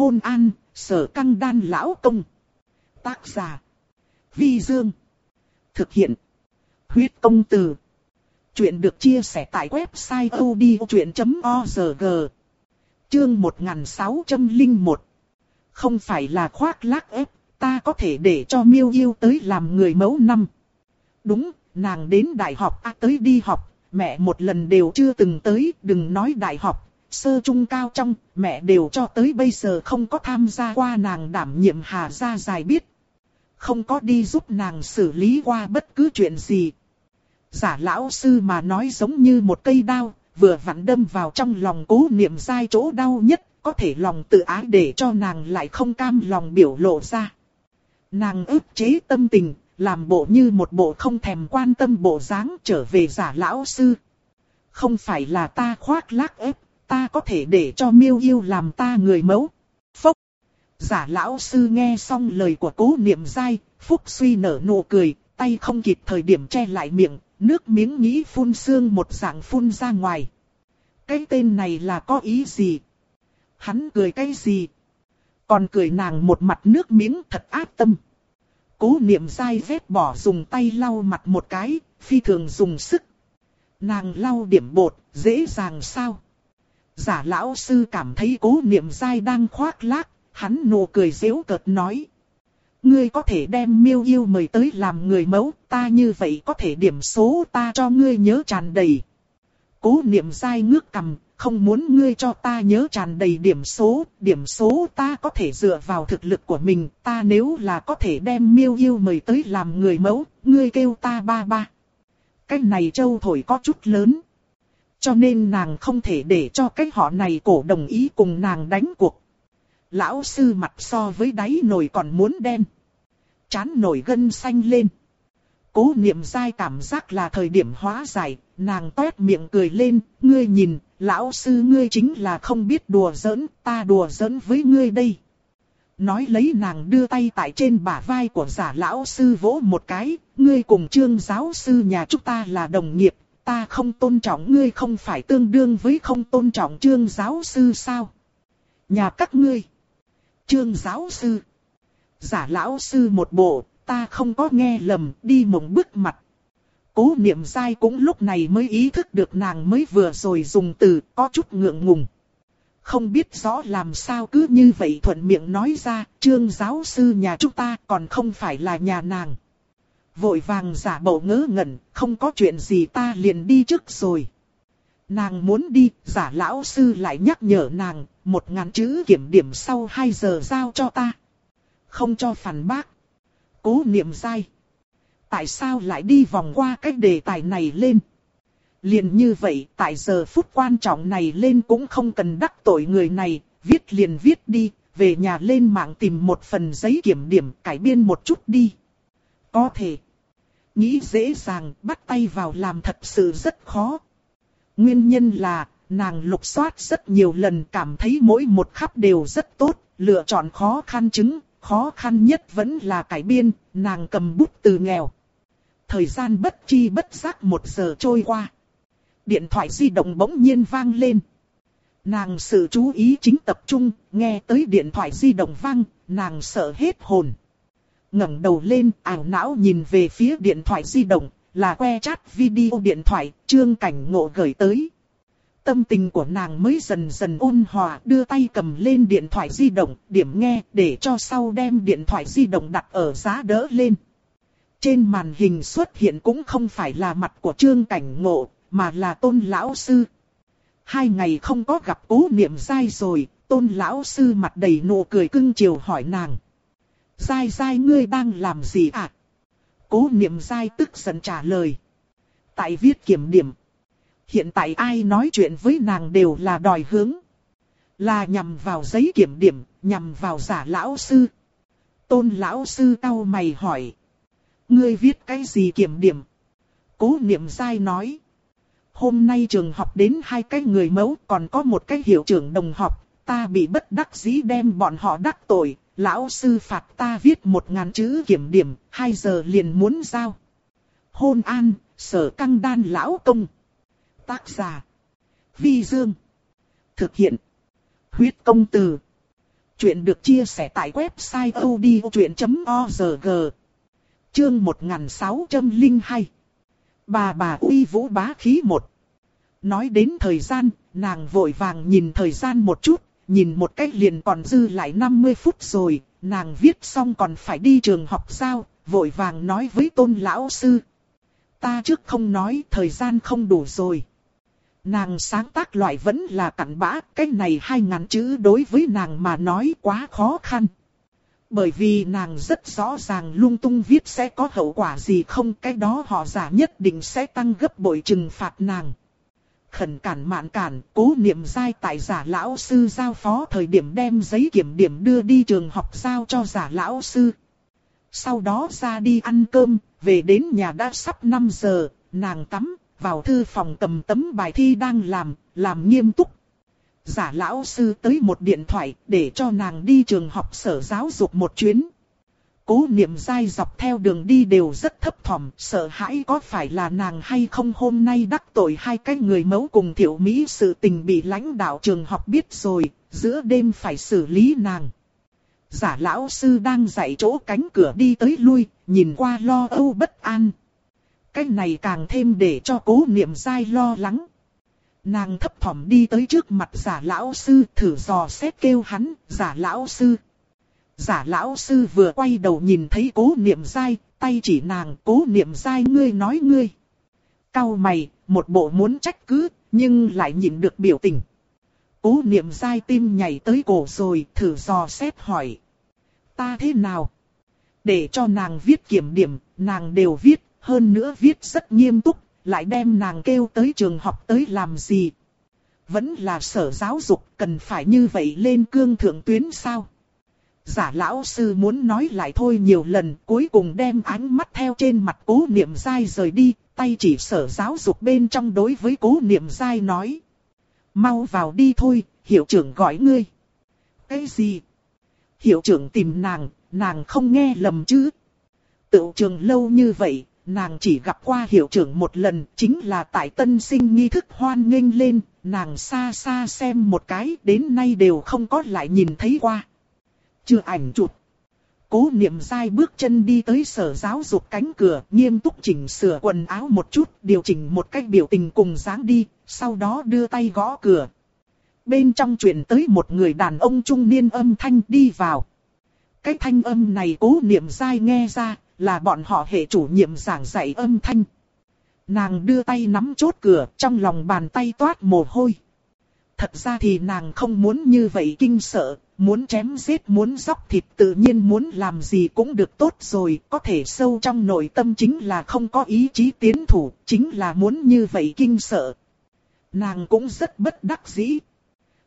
Hôn an, sở căng đan lão công. Tác giả. Vi Dương. Thực hiện. Huyết công từ. Chuyện được chia sẻ tại website odchuyện.org. Chương 1601. Không phải là khoác lác ép, ta có thể để cho miêu yêu tới làm người mẫu năm. Đúng, nàng đến đại học à, tới đi học, mẹ một lần đều chưa từng tới, đừng nói đại học, sơ trung cao trong, mẹ đều cho tới bây giờ không có tham gia qua nàng đảm nhiệm hà gia dài biết. Không có đi giúp nàng xử lý qua bất cứ chuyện gì. Giả lão sư mà nói giống như một cây đao, vừa vặn đâm vào trong lòng cố niệm sai chỗ đau nhất, có thể lòng tự ái để cho nàng lại không cam lòng biểu lộ ra. Nàng ức chế tâm tình, làm bộ như một bộ không thèm quan tâm bộ dáng trở về giả lão sư. Không phải là ta khoác lác ép, ta có thể để cho miêu yêu làm ta người mẫu. Phốc. Giả lão sư nghe xong lời của cố niệm dai, phúc suy nở nụ cười, tay không kịp thời điểm che lại miệng, nước miếng nghĩ phun xương một dạng phun ra ngoài. Cái tên này là có ý gì? Hắn cười cái gì? Còn cười nàng một mặt nước miếng thật ác tâm. Cố niệm dai vết bỏ dùng tay lau mặt một cái, phi thường dùng sức. Nàng lau điểm bột, dễ dàng sao? Giả lão sư cảm thấy cố niệm dai đang khoác lác, hắn nụ cười dễu cợt nói. Ngươi có thể đem miêu yêu mời tới làm người mẫu, ta như vậy có thể điểm số ta cho ngươi nhớ tràn đầy. Cố niệm dai ngước cầm, không muốn ngươi cho ta nhớ tràn đầy điểm số, điểm số ta có thể dựa vào thực lực của mình, ta nếu là có thể đem miêu yêu mời tới làm người mẫu, ngươi kêu ta ba ba. Cái này châu thổi có chút lớn. Cho nên nàng không thể để cho cái họ này cổ đồng ý cùng nàng đánh cuộc. Lão sư mặt so với đáy nồi còn muốn đen. Chán nổi gân xanh lên. Cố niệm dai cảm giác là thời điểm hóa giải, nàng toét miệng cười lên, ngươi nhìn, lão sư ngươi chính là không biết đùa giỡn, ta đùa giỡn với ngươi đây. Nói lấy nàng đưa tay tại trên bả vai của giả lão sư vỗ một cái, ngươi cùng trương giáo sư nhà chúng ta là đồng nghiệp, ta không tôn trọng ngươi không phải tương đương với không tôn trọng trương giáo sư sao? Nhà các ngươi. Trương giáo sư. Giả lão sư một bộ, ta không có nghe lầm, đi mộng bức mặt. Cố niệm dai cũng lúc này mới ý thức được nàng mới vừa rồi dùng từ, có chút ngượng ngùng. Không biết rõ làm sao cứ như vậy thuận miệng nói ra, trương giáo sư nhà chúng ta còn không phải là nhà nàng. Vội vàng giả bộ ngớ ngẩn, không có chuyện gì ta liền đi trước rồi. Nàng muốn đi, giả lão sư lại nhắc nhở nàng, một ngàn chữ kiểm điểm sau 2 giờ giao cho ta. Không cho phản bác. Cố niệm sai Tại sao lại đi vòng qua cái đề tài này lên? Liền như vậy, tại giờ phút quan trọng này lên cũng không cần đắc tội người này, viết liền viết đi, về nhà lên mạng tìm một phần giấy kiểm điểm cải biên một chút đi. Có thể. Nghĩ dễ dàng, bắt tay vào làm thật sự rất khó. Nguyên nhân là, nàng lục soát rất nhiều lần cảm thấy mỗi một khắp đều rất tốt, lựa chọn khó khăn chứng, khó khăn nhất vẫn là cải biên, nàng cầm bút từ nghèo. Thời gian bất chi bất giác một giờ trôi qua. Điện thoại di động bỗng nhiên vang lên. Nàng sự chú ý chính tập trung, nghe tới điện thoại di động vang, nàng sợ hết hồn ngẩng đầu lên, ảo não nhìn về phía điện thoại di động, là que chat video điện thoại, trương cảnh ngộ gửi tới. Tâm tình của nàng mới dần dần ôn hòa, đưa tay cầm lên điện thoại di động, điểm nghe, để cho sau đem điện thoại di động đặt ở giá đỡ lên. Trên màn hình xuất hiện cũng không phải là mặt của trương cảnh ngộ, mà là tôn lão sư. Hai ngày không có gặp cố niệm dai rồi, tôn lão sư mặt đầy nụ cười cưng chiều hỏi nàng. Giai Giai ngươi đang làm gì ạ? À? Cố niệm Giai tức giận trả lời. Tại viết kiểm điểm. Hiện tại ai nói chuyện với nàng đều là đòi hướng. Là nhằm vào giấy kiểm điểm, nhằm vào giả lão sư. Tôn lão sư tao mày hỏi. Ngươi viết cái gì kiểm điểm? Cố niệm Giai nói. Hôm nay trường học đến hai cái người mẫu còn có một cái hiệu trưởng đồng học. Ta bị bất đắc dĩ đem bọn họ đắc tội, Lão sư phạt ta viết một ngàn chữ kiểm điểm, hai giờ liền muốn giao. Hôn an, sở căng đan lão công. Tác giả. Vi Dương. Thực hiện. Huyết công từ. Chuyện được chia sẻ tại website odchuyện.org. Chương 1602. Bà bà uy vũ bá khí một. Nói đến thời gian, nàng vội vàng nhìn thời gian một chút, nhìn một cách liền còn dư lại 50 phút rồi, nàng viết xong còn phải đi trường học sao, vội vàng nói với tôn lão sư. Ta trước không nói thời gian không đủ rồi. Nàng sáng tác loại vẫn là cặn bã, cái này hai ngàn chữ đối với nàng mà nói quá khó khăn. Bởi vì nàng rất rõ ràng lung tung viết sẽ có hậu quả gì không, cái đó họ giả nhất định sẽ tăng gấp bội trừng phạt nàng. Khẩn cản mạn cản, cố niệm dai tại giả lão sư giao phó thời điểm đem giấy kiểm điểm đưa đi trường học giao cho giả lão sư. Sau đó ra đi ăn cơm, về đến nhà đã sắp 5 giờ, nàng tắm, vào thư phòng cầm tấm bài thi đang làm, làm nghiêm túc. Giả lão sư tới một điện thoại để cho nàng đi trường học sở giáo dục một chuyến. Cố niệm dai dọc theo đường đi đều rất thấp thỏm, sợ hãi có phải là nàng hay không hôm nay đắc tội hai cái người mẫu cùng thiểu Mỹ sự tình bị lãnh đạo trường học biết rồi, giữa đêm phải xử lý nàng. Giả lão sư đang dạy chỗ cánh cửa đi tới lui, nhìn qua lo âu bất an. Cái này càng thêm để cho cố niệm dai lo lắng. Nàng thấp thỏm đi tới trước mặt giả lão sư thử dò xét kêu hắn, giả lão sư. Giả lão sư vừa quay đầu nhìn thấy cố niệm dai, tay chỉ nàng, cố niệm dai ngươi nói ngươi. Cao mày, một bộ muốn trách cứ, nhưng lại nhìn được biểu tình. Cố niệm dai tim nhảy tới cổ rồi, thử dò xét hỏi. Ta thế nào? Để cho nàng viết kiểm điểm, nàng đều viết, hơn nữa viết rất nghiêm túc, lại đem nàng kêu tới trường học tới làm gì. Vẫn là sở giáo dục cần phải như vậy lên cương thượng tuyến sao? Giả lão sư muốn nói lại thôi nhiều lần, cuối cùng đem ánh mắt theo trên mặt cố niệm dai rời đi, tay chỉ sở giáo dục bên trong đối với cố niệm dai nói. Mau vào đi thôi, hiệu trưởng gọi ngươi. Cái gì? Hiệu trưởng tìm nàng, nàng không nghe lầm chứ. Tự trường lâu như vậy, nàng chỉ gặp qua hiệu trưởng một lần, chính là tại tân sinh nghi thức hoan nghênh lên, nàng xa xa xem một cái, đến nay đều không có lại nhìn thấy qua. Chưa ảnh chụp. Cố niệm dai bước chân đi tới sở giáo dục cánh cửa, nghiêm túc chỉnh sửa quần áo một chút, điều chỉnh một cách biểu tình cùng dáng đi, sau đó đưa tay gõ cửa. Bên trong truyền tới một người đàn ông trung niên âm thanh đi vào. Cái thanh âm này cố niệm dai nghe ra, là bọn họ hệ chủ nhiệm giảng dạy âm thanh. Nàng đưa tay nắm chốt cửa, trong lòng bàn tay toát mồ hôi. Thật ra thì nàng không muốn như vậy kinh sợ, muốn chém giết muốn dóc thịt tự nhiên muốn làm gì cũng được tốt rồi, có thể sâu trong nội tâm chính là không có ý chí tiến thủ, chính là muốn như vậy kinh sợ. Nàng cũng rất bất đắc dĩ.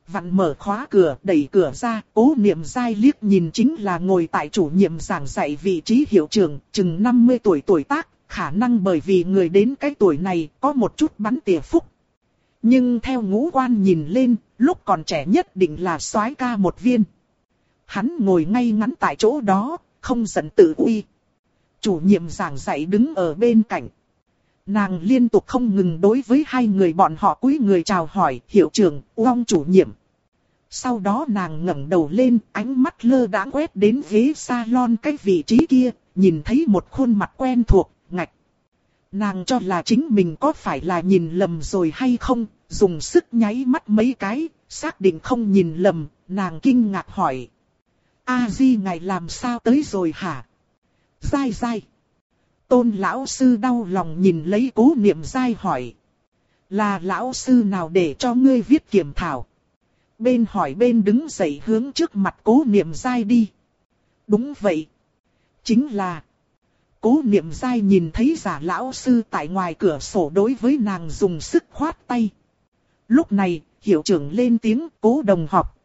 Vặn mở khóa cửa, đẩy cửa ra, cố niệm dai liếc nhìn chính là ngồi tại chủ nhiệm giảng dạy vị trí hiệu trưởng, chừng 50 tuổi tuổi tác, khả năng bởi vì người đến cái tuổi này có một chút bắn tỉa phúc. Nhưng theo ngũ quan nhìn lên, lúc còn trẻ nhất định là soái ca một viên. Hắn ngồi ngay ngắn tại chỗ đó, không giận tự uy. Chủ nhiệm giảng dạy đứng ở bên cạnh. Nàng liên tục không ngừng đối với hai người bọn họ cúi người chào hỏi hiệu trưởng, uong chủ nhiệm. Sau đó nàng ngẩng đầu lên, ánh mắt lơ đãng quét đến ghế salon cái vị trí kia, nhìn thấy một khuôn mặt quen thuộc, ngạch. Nàng cho là chính mình có phải là nhìn lầm rồi hay không, dùng sức nháy mắt mấy cái, xác định không nhìn lầm, nàng kinh ngạc hỏi. A Di ngài làm sao tới rồi hả? Dai dai. Tôn lão sư đau lòng nhìn lấy cố niệm dai hỏi. Là lão sư nào để cho ngươi viết kiểm thảo? Bên hỏi bên đứng dậy hướng trước mặt cố niệm dai đi. Đúng vậy. Chính là. Cố niệm dai nhìn thấy giả lão sư tại ngoài cửa sổ đối với nàng dùng sức khoát tay. Lúc này, hiệu trưởng lên tiếng cố đồng học.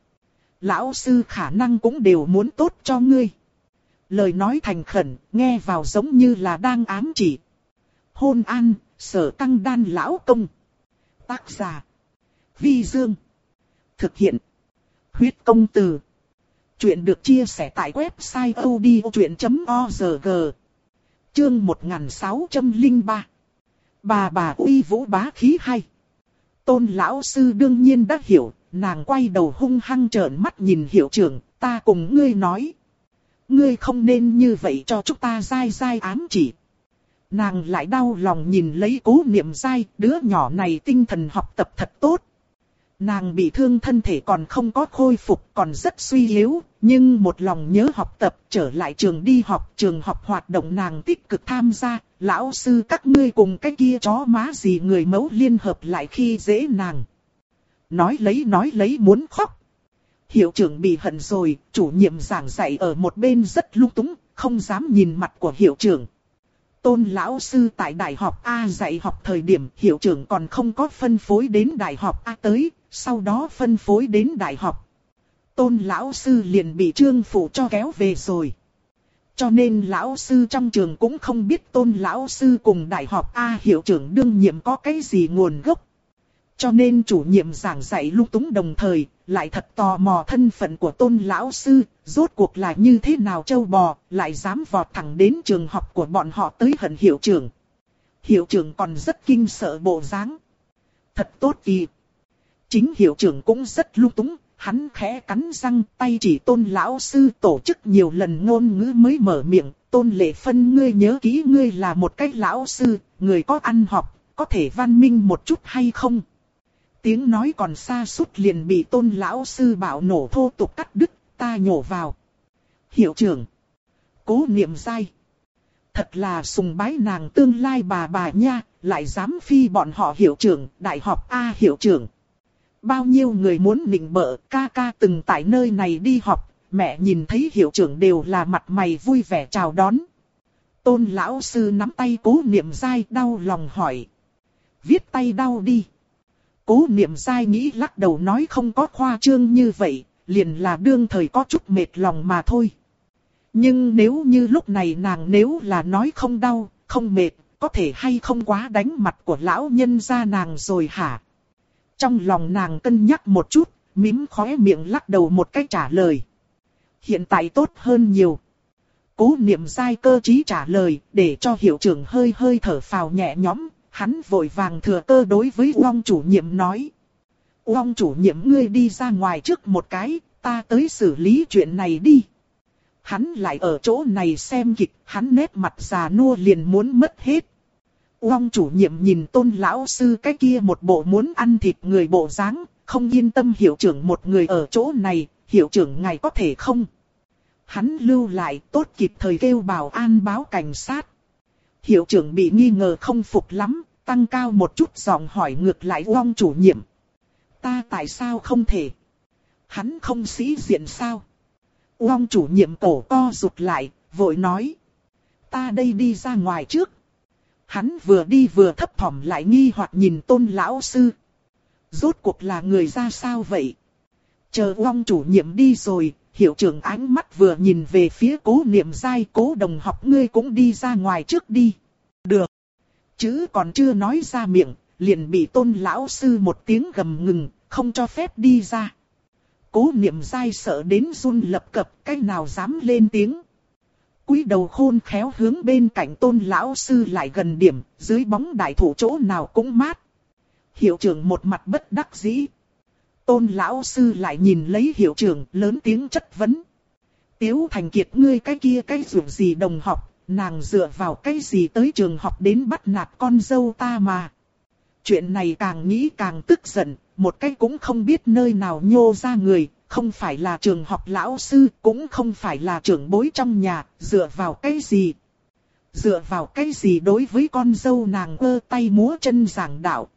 Lão sư khả năng cũng đều muốn tốt cho ngươi. Lời nói thành khẩn, nghe vào giống như là đang ám chỉ. Hôn an, sở căng đan lão công. Tác giả. Vi Dương. Thực hiện. Huyết công từ. Chuyện được chia sẻ tại website odchuyện.org. Chương 1603. Bà bà uy vũ bá khí hay. Tôn lão sư đương nhiên đã hiểu, nàng quay đầu hung hăng trợn mắt nhìn hiệu trưởng, ta cùng ngươi nói. Ngươi không nên như vậy cho chúng ta dai dai ám chỉ. Nàng lại đau lòng nhìn lấy cố niệm dai, đứa nhỏ này tinh thần học tập thật tốt. Nàng bị thương thân thể còn không có khôi phục, còn rất suy yếu, nhưng một lòng nhớ học tập, trở lại trường đi học, trường học hoạt động nàng tích cực tham gia, lão sư các ngươi cùng cái kia chó má gì người mẫu liên hợp lại khi dễ nàng. Nói lấy nói lấy muốn khóc. Hiệu trưởng bị hận rồi, chủ nhiệm giảng dạy ở một bên rất lung túng, không dám nhìn mặt của hiệu trưởng. Tôn lão sư tại đại học A dạy học thời điểm hiệu trưởng còn không có phân phối đến đại học A tới, sau đó phân phối đến đại học. Tôn lão sư liền bị trương phụ cho kéo về rồi. Cho nên lão sư trong trường cũng không biết tôn lão sư cùng đại học A hiệu trưởng đương nhiệm có cái gì nguồn gốc. Cho nên chủ nhiệm giảng dạy lúc túng đồng thời, lại thật tò mò thân phận của tôn lão sư, rốt cuộc là như thế nào châu bò, lại dám vọt thẳng đến trường học của bọn họ tới hận hiệu trưởng. Hiệu trưởng còn rất kinh sợ bộ dáng. Thật tốt kỳ. Chính hiệu trưởng cũng rất lung túng, hắn khẽ cắn răng tay chỉ tôn lão sư tổ chức nhiều lần ngôn ngữ mới mở miệng. Tôn lệ phân ngươi nhớ kỹ ngươi là một cái lão sư, người có ăn học, có thể văn minh một chút hay không? Tiếng nói còn xa suốt liền bị tôn lão sư bảo nổ thô tục cắt đứt, ta nhổ vào. Hiệu trưởng. Cố niệm dai. Thật là sùng bái nàng tương lai bà bà nha, lại dám phi bọn họ hiệu trưởng, đại học A hiệu trưởng. Bao nhiêu người muốn nịnh bợ, ca ca từng tại nơi này đi học, mẹ nhìn thấy hiệu trưởng đều là mặt mày vui vẻ chào đón. Tôn lão sư nắm tay cố niệm dai đau lòng hỏi. Viết tay đau đi. Cố niệm dai nghĩ lắc đầu nói không có khoa trương như vậy, liền là đương thời có chút mệt lòng mà thôi. Nhưng nếu như lúc này nàng nếu là nói không đau, không mệt, có thể hay không quá đánh mặt của lão nhân ra nàng rồi hả? Trong lòng nàng cân nhắc một chút, mím khóe miệng lắc đầu một cách trả lời. Hiện tại tốt hơn nhiều. Cố niệm dai cơ trí trả lời, để cho hiệu trưởng hơi hơi thở phào nhẹ nhõm, hắn vội vàng thừa cơ đối với Uông chủ nhiệm nói. Uông chủ nhiệm ngươi đi ra ngoài trước một cái, ta tới xử lý chuyện này đi. Hắn lại ở chỗ này xem kịch, hắn nét mặt già nua liền muốn mất hết. Uông chủ nhiệm nhìn tôn lão sư cái kia một bộ muốn ăn thịt người bộ dáng, không yên tâm hiệu trưởng một người ở chỗ này, hiệu trưởng ngài có thể không? Hắn lưu lại tốt kịp thời kêu bảo an báo cảnh sát. Hiệu trưởng bị nghi ngờ không phục lắm, tăng cao một chút giọng hỏi ngược lại Uông chủ nhiệm. Ta tại sao không thể? Hắn không sĩ diện sao? Uông chủ nhiệm cổ co rụt lại, vội nói. Ta đây đi ra ngoài trước. Hắn vừa đi vừa thấp thỏm lại nghi hoặc nhìn tôn lão sư. Rốt cuộc là người ra sao vậy? Chờ Uông chủ nhiệm đi rồi, hiệu trưởng ánh mắt vừa nhìn về phía cố niệm dai cố đồng học ngươi cũng đi ra ngoài trước đi. Được. Chứ còn chưa nói ra miệng, liền bị tôn lão sư một tiếng gầm ngừng, không cho phép đi ra. Cố niệm dai sợ đến run lập cập, cái nào dám lên tiếng. cúi đầu khôn khéo hướng bên cạnh tôn lão sư lại gần điểm, dưới bóng đại thủ chỗ nào cũng mát. Hiệu trưởng một mặt bất đắc dĩ. Tôn lão sư lại nhìn lấy hiệu trưởng lớn tiếng chất vấn. Tiếu thành kiệt ngươi cái kia cái dù gì đồng học, nàng dựa vào cái gì tới trường học đến bắt nạt con dâu ta mà. Chuyện này càng nghĩ càng tức giận, một cái cũng không biết nơi nào nhô ra người, không phải là trường học lão sư, cũng không phải là trưởng bối trong nhà, dựa vào cái gì. Dựa vào cái gì đối với con dâu nàng ơ tay múa chân giảng đạo.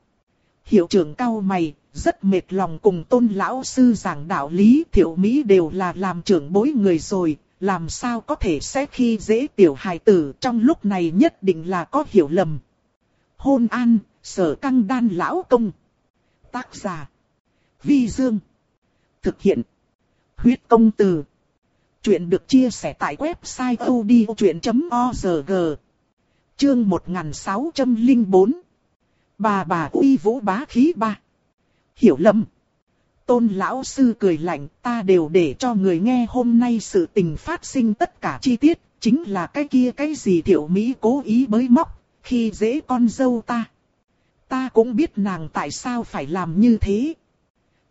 Hiệu trưởng cao mày, rất mệt lòng cùng tôn lão sư giảng đạo lý thiệu Mỹ đều là làm trưởng bối người rồi, làm sao có thể sẽ khi dễ tiểu hài tử trong lúc này nhất định là có hiểu lầm. Hôn an, sở căng đan lão công. Tác giả. Vi Dương. Thực hiện. Huyết công từ. Chuyện được chia sẻ tại website odchuyện.org. Chương 1604. Bà bà uy vũ bá khí ba. Hiểu lầm. Tôn lão sư cười lạnh, ta đều để cho người nghe hôm nay sự tình phát sinh tất cả chi tiết, chính là cái kia cái gì thiểu Mỹ cố ý bới móc, khi dễ con dâu ta. Ta cũng biết nàng tại sao phải làm như thế.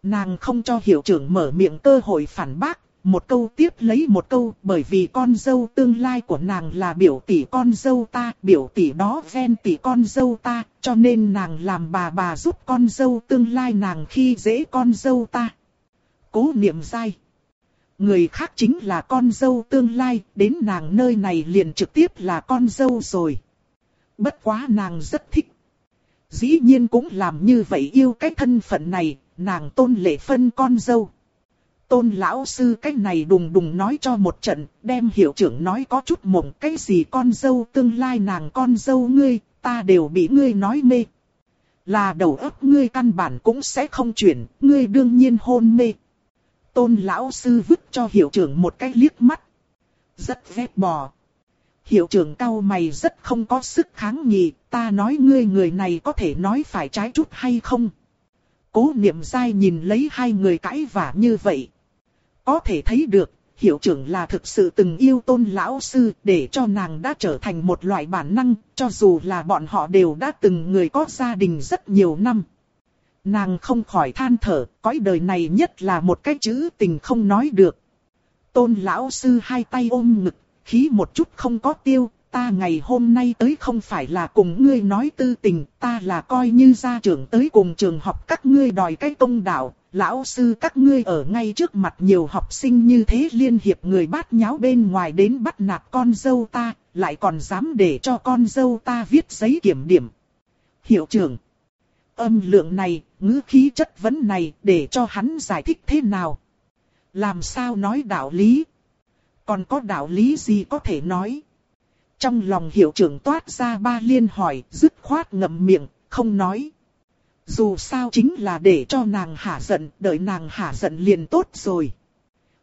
Nàng không cho hiệu trưởng mở miệng cơ hội phản bác, một câu tiếp lấy một câu bởi vì con dâu tương lai của nàng là biểu tỷ con dâu ta, biểu tỷ đó ven tỷ con dâu ta, cho nên nàng làm bà bà giúp con dâu tương lai nàng khi dễ con dâu ta. Cố niệm sai, Người khác chính là con dâu tương lai, đến nàng nơi này liền trực tiếp là con dâu rồi. Bất quá nàng rất thích. Dĩ nhiên cũng làm như vậy yêu cái thân phận này, nàng tôn lệ phân con dâu. Tôn lão sư cách này đùng đùng nói cho một trận, đem hiệu trưởng nói có chút mộng cái gì con dâu tương lai nàng con dâu ngươi, ta đều bị ngươi nói mê. Là đầu óc ngươi căn bản cũng sẽ không chuyển, ngươi đương nhiên hôn mê. Tôn lão sư vứt cho hiệu trưởng một cái liếc mắt. Rất vét bò. Hiệu trưởng cao mày rất không có sức kháng nghị, ta nói ngươi người này có thể nói phải trái chút hay không. Cố niệm dai nhìn lấy hai người cãi vả như vậy. Có thể thấy được, hiệu trưởng là thực sự từng yêu tôn lão sư để cho nàng đã trở thành một loại bản năng, cho dù là bọn họ đều đã từng người có gia đình rất nhiều năm. Nàng không khỏi than thở, cõi đời này nhất là một cái chữ tình không nói được. Tôn lão sư hai tay ôm ngực, khí một chút không có tiêu, ta ngày hôm nay tới không phải là cùng ngươi nói tư tình, ta là coi như gia trưởng tới cùng trường học các ngươi đòi cái công đạo, lão sư các ngươi ở ngay trước mặt nhiều học sinh như thế liên hiệp người bát nháo bên ngoài đến bắt nạt con dâu ta, lại còn dám để cho con dâu ta viết giấy kiểm điểm. Hiệu trưởng, âm lượng này, ngữ khí chất vấn này để cho hắn giải thích thế nào? Làm sao nói đạo lý? Còn có đạo lý gì có thể nói? Trong lòng hiệu trưởng toát ra ba liên hỏi, dứt khoát ngậm miệng, không nói. Dù sao chính là để cho nàng hả giận, đợi nàng hả giận liền tốt rồi.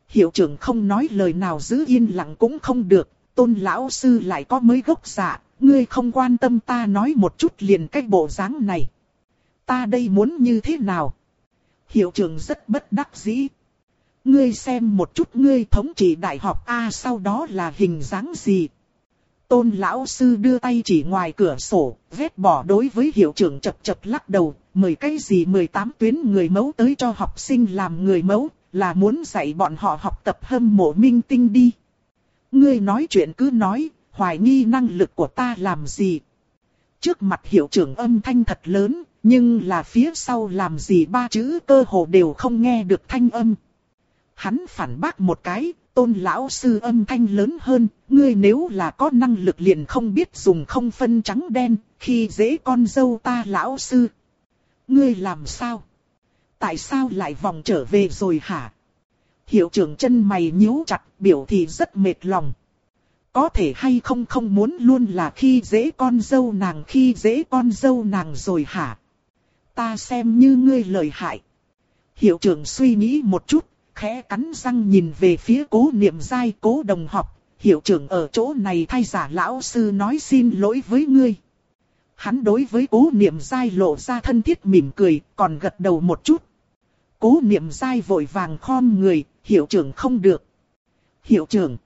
Hiệu trưởng không nói lời nào giữ yên lặng cũng không được, tôn lão sư lại có mấy gốc dạ, ngươi không quan tâm ta nói một chút liền cách bộ dáng này. Ta đây muốn như thế nào? Hiệu trưởng rất bất đắc dĩ. Ngươi xem một chút ngươi thống trị đại học A sau đó là hình dáng gì? Tôn lão sư đưa tay chỉ ngoài cửa sổ, vết bỏ đối với hiệu trưởng chập chập lắc đầu, mời cái gì 18 tuyến người mẫu tới cho học sinh làm người mẫu, là muốn dạy bọn họ học tập hâm mộ minh tinh đi. Ngươi nói chuyện cứ nói, hoài nghi năng lực của ta làm gì. Trước mặt hiệu trưởng âm thanh thật lớn, nhưng là phía sau làm gì ba chữ cơ hồ đều không nghe được thanh âm. Hắn phản bác một cái, tôn lão sư âm thanh lớn hơn, ngươi nếu là có năng lực liền không biết dùng không phân trắng đen, khi dễ con dâu ta lão sư. Ngươi làm sao? Tại sao lại vòng trở về rồi hả? Hiệu trưởng chân mày nhíu chặt, biểu thị rất mệt lòng. Có thể hay không không muốn luôn là khi dễ con dâu nàng khi dễ con dâu nàng rồi hả? Ta xem như ngươi lời hại. Hiệu trưởng suy nghĩ một chút, khẽ cắn răng nhìn về phía cố niệm giai cố đồng học, hiệu trưởng ở chỗ này thay giả lão sư nói xin lỗi với ngươi. Hắn đối với cố niệm giai lộ ra thân thiết mỉm cười, còn gật đầu một chút. Cố niệm giai vội vàng khom người, hiệu trưởng không được. Hiệu trưởng,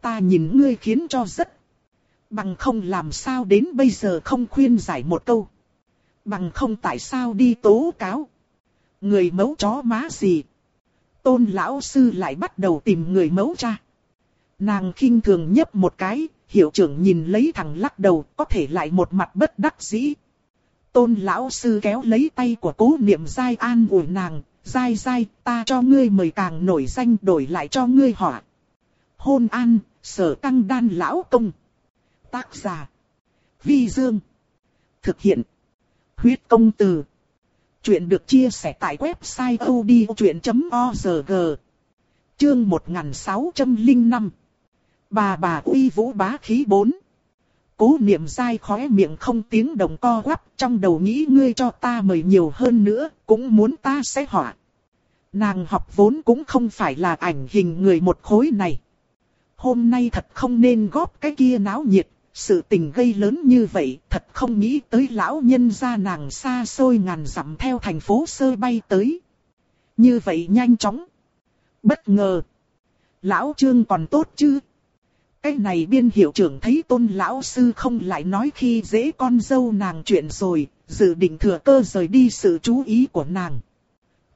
ta nhìn ngươi khiến cho rất. Bằng không làm sao đến bây giờ không khuyên giải một câu. Bằng không tại sao đi tố cáo. Người mấu chó má gì tôn lão sư lại bắt đầu tìm người mẫu cha. Nàng khinh thường nhấp một cái, hiệu trưởng nhìn lấy thằng lắc đầu, có thể lại một mặt bất đắc dĩ. Tôn lão sư kéo lấy tay của cố niệm dai an ủi nàng, dai dai, ta cho ngươi mời càng nổi danh đổi lại cho ngươi họa. Hôn an, sở căng đan lão công. Tác giả. Vi Dương. Thực hiện. Huyết công từ. Chuyện được chia sẻ tại website odchuyện.org Chương 1605 Bà bà uy vũ bá khí 4 Cố niệm dai khóe miệng không tiếng đồng co quắp trong đầu nghĩ ngươi cho ta mời nhiều hơn nữa, cũng muốn ta sẽ họa. Nàng học vốn cũng không phải là ảnh hình người một khối này. Hôm nay thật không nên góp cái kia náo nhiệt, sự tình gây lớn như vậy, thật không nghĩ tới lão nhân gia nàng xa xôi ngàn dặm theo thành phố sơ bay tới. Như vậy nhanh chóng. Bất ngờ. Lão Trương còn tốt chứ. Cái này biên hiệu trưởng thấy tôn lão sư không lại nói khi dễ con dâu nàng chuyện rồi, dự định thừa cơ rời đi sự chú ý của nàng.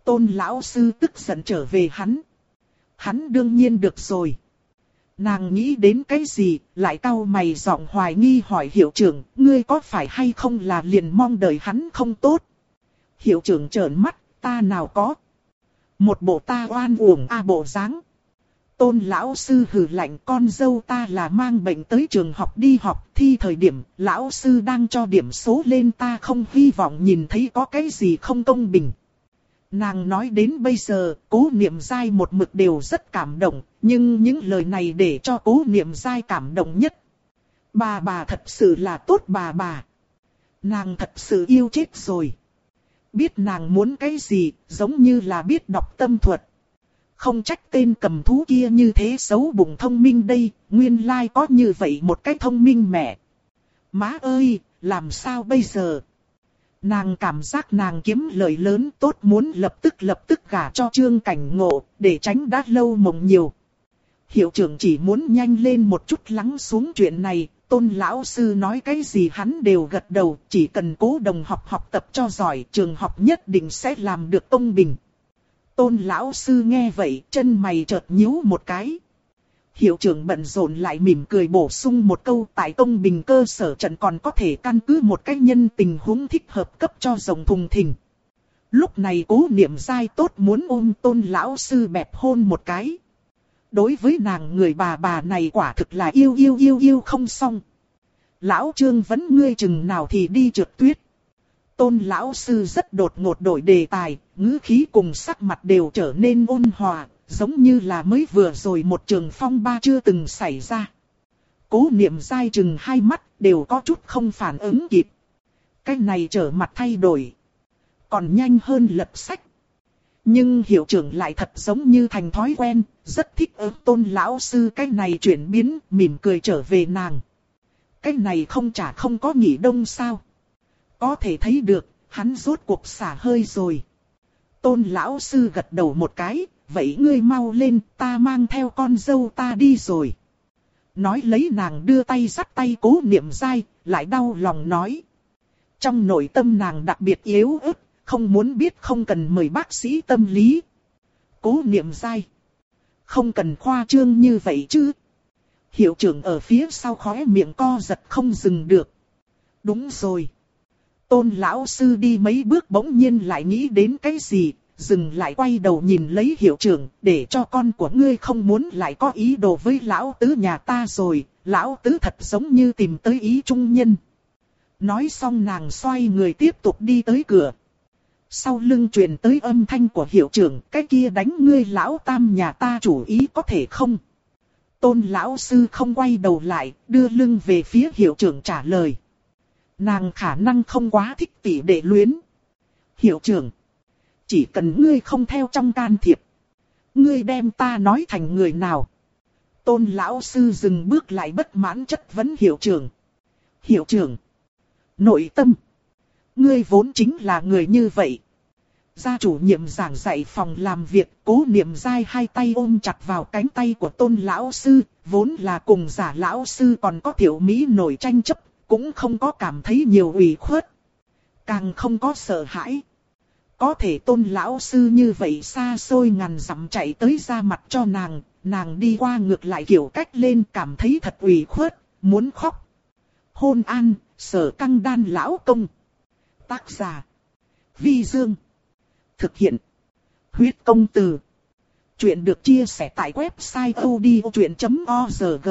Tôn lão sư tức giận trở về hắn. hắn đương nhiên được rồi. Nàng nghĩ đến cái gì, lại cau mày giọng hoài nghi hỏi hiệu trưởng, ngươi có phải hay không là liền mong đợi hắn không tốt. Hiệu trưởng trợn mắt, ta nào có. Một bộ ta oan uổng a bộ dáng. Tôn lão sư hừ lạnh con dâu ta là mang bệnh tới trường học đi học thi thời điểm lão sư đang cho điểm số lên ta không hy vọng nhìn thấy có cái gì không công bình. Nàng nói đến bây giờ, cố niệm dai một mực đều rất cảm động, nhưng những lời này để cho cố niệm dai cảm động nhất. Bà bà thật sự là tốt bà bà. Nàng thật sự yêu chết rồi. Biết nàng muốn cái gì, giống như là biết đọc tâm thuật. Không trách tên cầm thú kia như thế xấu bụng thông minh đây, nguyên lai like có như vậy một cái thông minh mẹ. Má ơi, làm sao bây giờ? Nàng cảm giác nàng kiếm lợi lớn tốt muốn lập tức lập tức gả cho trương cảnh ngộ, để tránh đát lâu mộng nhiều. Hiệu trưởng chỉ muốn nhanh lên một chút lắng xuống chuyện này, tôn lão sư nói cái gì hắn đều gật đầu, chỉ cần cố đồng học học tập cho giỏi, trường học nhất định sẽ làm được công bình. Tôn lão sư nghe vậy, chân mày chợt nhíu một cái. Hiệu trưởng bận rộn lại mỉm cười bổ sung một câu tại công bình cơ sở trận còn có thể căn cứ một cách nhân tình huống thích hợp cấp cho rồng thùng thình. Lúc này cố niệm dai tốt muốn ôm tôn lão sư bẹp hôn một cái. Đối với nàng người bà bà này quả thực là yêu yêu yêu yêu không xong. Lão trương vẫn ngươi chừng nào thì đi trượt tuyết. Tôn lão sư rất đột ngột đổi đề tài, ngữ khí cùng sắc mặt đều trở nên ôn hòa, giống như là mới vừa rồi một trường phong ba chưa từng xảy ra. Cố niệm dai chừng hai mắt đều có chút không phản ứng kịp. Cái này trở mặt thay đổi. Còn nhanh hơn lật sách. Nhưng hiệu trưởng lại thật giống như thành thói quen, rất thích ớt tôn lão sư cái này chuyển biến, mỉm cười trở về nàng. Cái này không chả không có nghỉ đông sao. Có thể thấy được, hắn rốt cuộc xả hơi rồi. Tôn lão sư gật đầu một cái, vậy ngươi mau lên, ta mang theo con dâu ta đi rồi. Nói lấy nàng đưa tay sắt tay cố niệm dai, lại đau lòng nói. Trong nội tâm nàng đặc biệt yếu ớt, không muốn biết không cần mời bác sĩ tâm lý. Cố niệm dai. Không cần khoa trương như vậy chứ. Hiệu trưởng ở phía sau khóe miệng co giật không dừng được. Đúng rồi. Tôn lão sư đi mấy bước bỗng nhiên lại nghĩ đến cái gì, dừng lại quay đầu nhìn lấy hiệu trưởng, để cho con của ngươi không muốn lại có ý đồ với lão tứ nhà ta rồi, lão tứ thật giống như tìm tới ý trung nhân. Nói xong nàng xoay người tiếp tục đi tới cửa. Sau lưng truyền tới âm thanh của hiệu trưởng, cái kia đánh ngươi lão tam nhà ta chủ ý có thể không? Tôn lão sư không quay đầu lại, đưa lưng về phía hiệu trưởng trả lời. Nàng khả năng không quá thích tỷ đệ luyến. Hiệu trưởng. Chỉ cần ngươi không theo trong can thiệp. Ngươi đem ta nói thành người nào. Tôn lão sư dừng bước lại bất mãn chất vấn hiệu trưởng. Hiệu trưởng. Nội tâm. Ngươi vốn chính là người như vậy. Gia chủ nhiệm giảng dạy phòng làm việc, cố niệm dai hai tay ôm chặt vào cánh tay của tôn lão sư, vốn là cùng giả lão sư còn có thiểu mỹ nổi tranh chấp, cũng không có cảm thấy nhiều ủy khuất. Càng không có sợ hãi. Có thể tôn lão sư như vậy xa xôi ngàn dặm chạy tới ra mặt cho nàng, nàng đi qua ngược lại kiểu cách lên cảm thấy thật ủy khuất, muốn khóc. Hôn an, sở căng đan lão công. Tác giả. Vi Dương. Thực hiện. Huyết công từ. Chuyện được chia sẻ tại website odchuyện.org.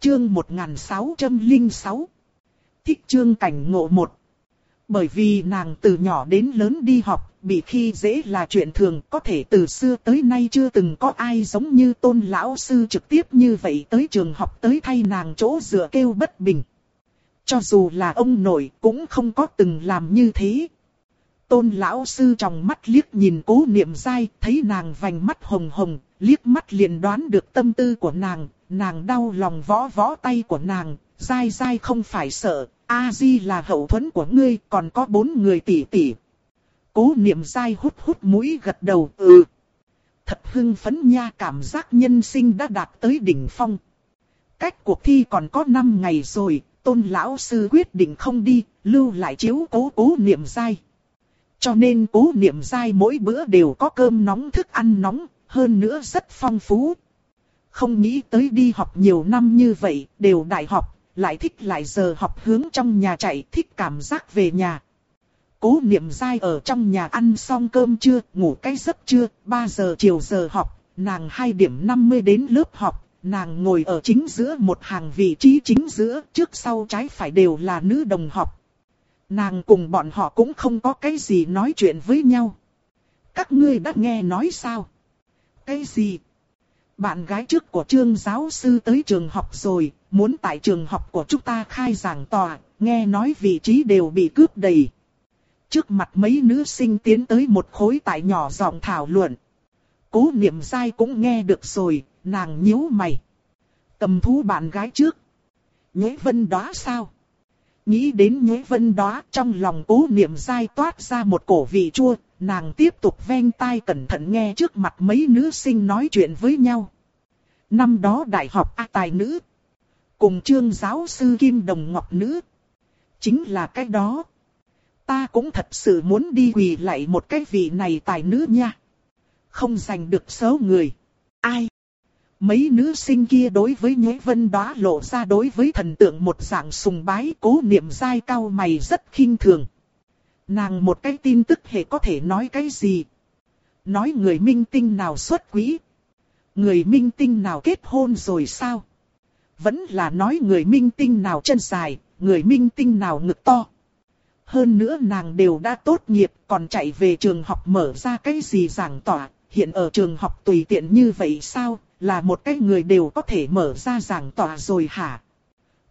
Chương 1606. Thích chương cảnh ngộ một. Bởi vì nàng từ nhỏ đến lớn đi học, bị khi dễ là chuyện thường, có thể từ xưa tới nay chưa từng có ai giống như tôn lão sư trực tiếp như vậy tới trường học tới thay nàng chỗ dựa kêu bất bình. Cho dù là ông nội cũng không có từng làm như thế. Tôn lão sư trong mắt liếc nhìn cố niệm dai, thấy nàng vành mắt hồng hồng, liếc mắt liền đoán được tâm tư của nàng, nàng đau lòng võ võ tay của nàng, dai dai không phải sợ, A Di là hậu thuẫn của ngươi, còn có bốn người tỷ tỷ. Cố niệm dai hút hút mũi gật đầu, ừ. Thật hưng phấn nha cảm giác nhân sinh đã đạt tới đỉnh phong. Cách cuộc thi còn có 5 ngày rồi, tôn lão sư quyết định không đi, lưu lại chiếu cố cố niệm dai. Cho nên cố niệm dai mỗi bữa đều có cơm nóng thức ăn nóng, hơn nữa rất phong phú. Không nghĩ tới đi học nhiều năm như vậy, đều đại học, lại thích lại giờ học hướng trong nhà chạy, thích cảm giác về nhà. Cố niệm dai ở trong nhà ăn xong cơm trưa, ngủ cái giấc trưa, 3 giờ chiều giờ học, nàng 2 điểm 50 đến lớp học, nàng ngồi ở chính giữa một hàng vị trí chính giữa, trước sau trái phải đều là nữ đồng học. Nàng cùng bọn họ cũng không có cái gì nói chuyện với nhau. Các ngươi đã nghe nói sao? Cái gì? Bạn gái trước của trương giáo sư tới trường học rồi, muốn tại trường học của chúng ta khai giảng tòa, nghe nói vị trí đều bị cướp đầy. Trước mặt mấy nữ sinh tiến tới một khối tại nhỏ giọng thảo luận. Cố niệm sai cũng nghe được rồi, nàng nhíu mày. Cầm thú bạn gái trước. Nhế vân đó sao? Nghĩ đến nhế vân đó trong lòng cố niệm dai toát ra một cổ vị chua, nàng tiếp tục ven tai cẩn thận nghe trước mặt mấy nữ sinh nói chuyện với nhau. Năm đó đại học A tài nữ, cùng trương giáo sư Kim Đồng Ngọc nữ. Chính là cái đó. Ta cũng thật sự muốn đi quỳ lại một cái vị này tài nữ nha. Không giành được số người. Ai? Mấy nữ sinh kia đối với Nhế Vân đó lộ ra đối với thần tượng một dạng sùng bái cố niệm dai cao mày rất khinh thường. Nàng một cái tin tức hệ có thể nói cái gì? Nói người minh tinh nào xuất quỹ? Người minh tinh nào kết hôn rồi sao? Vẫn là nói người minh tinh nào chân dài, người minh tinh nào ngực to. Hơn nữa nàng đều đã tốt nghiệp còn chạy về trường học mở ra cái gì giảng tỏa, hiện ở trường học tùy tiện như vậy sao, là một cái người đều có thể mở ra giảng tỏa rồi hả?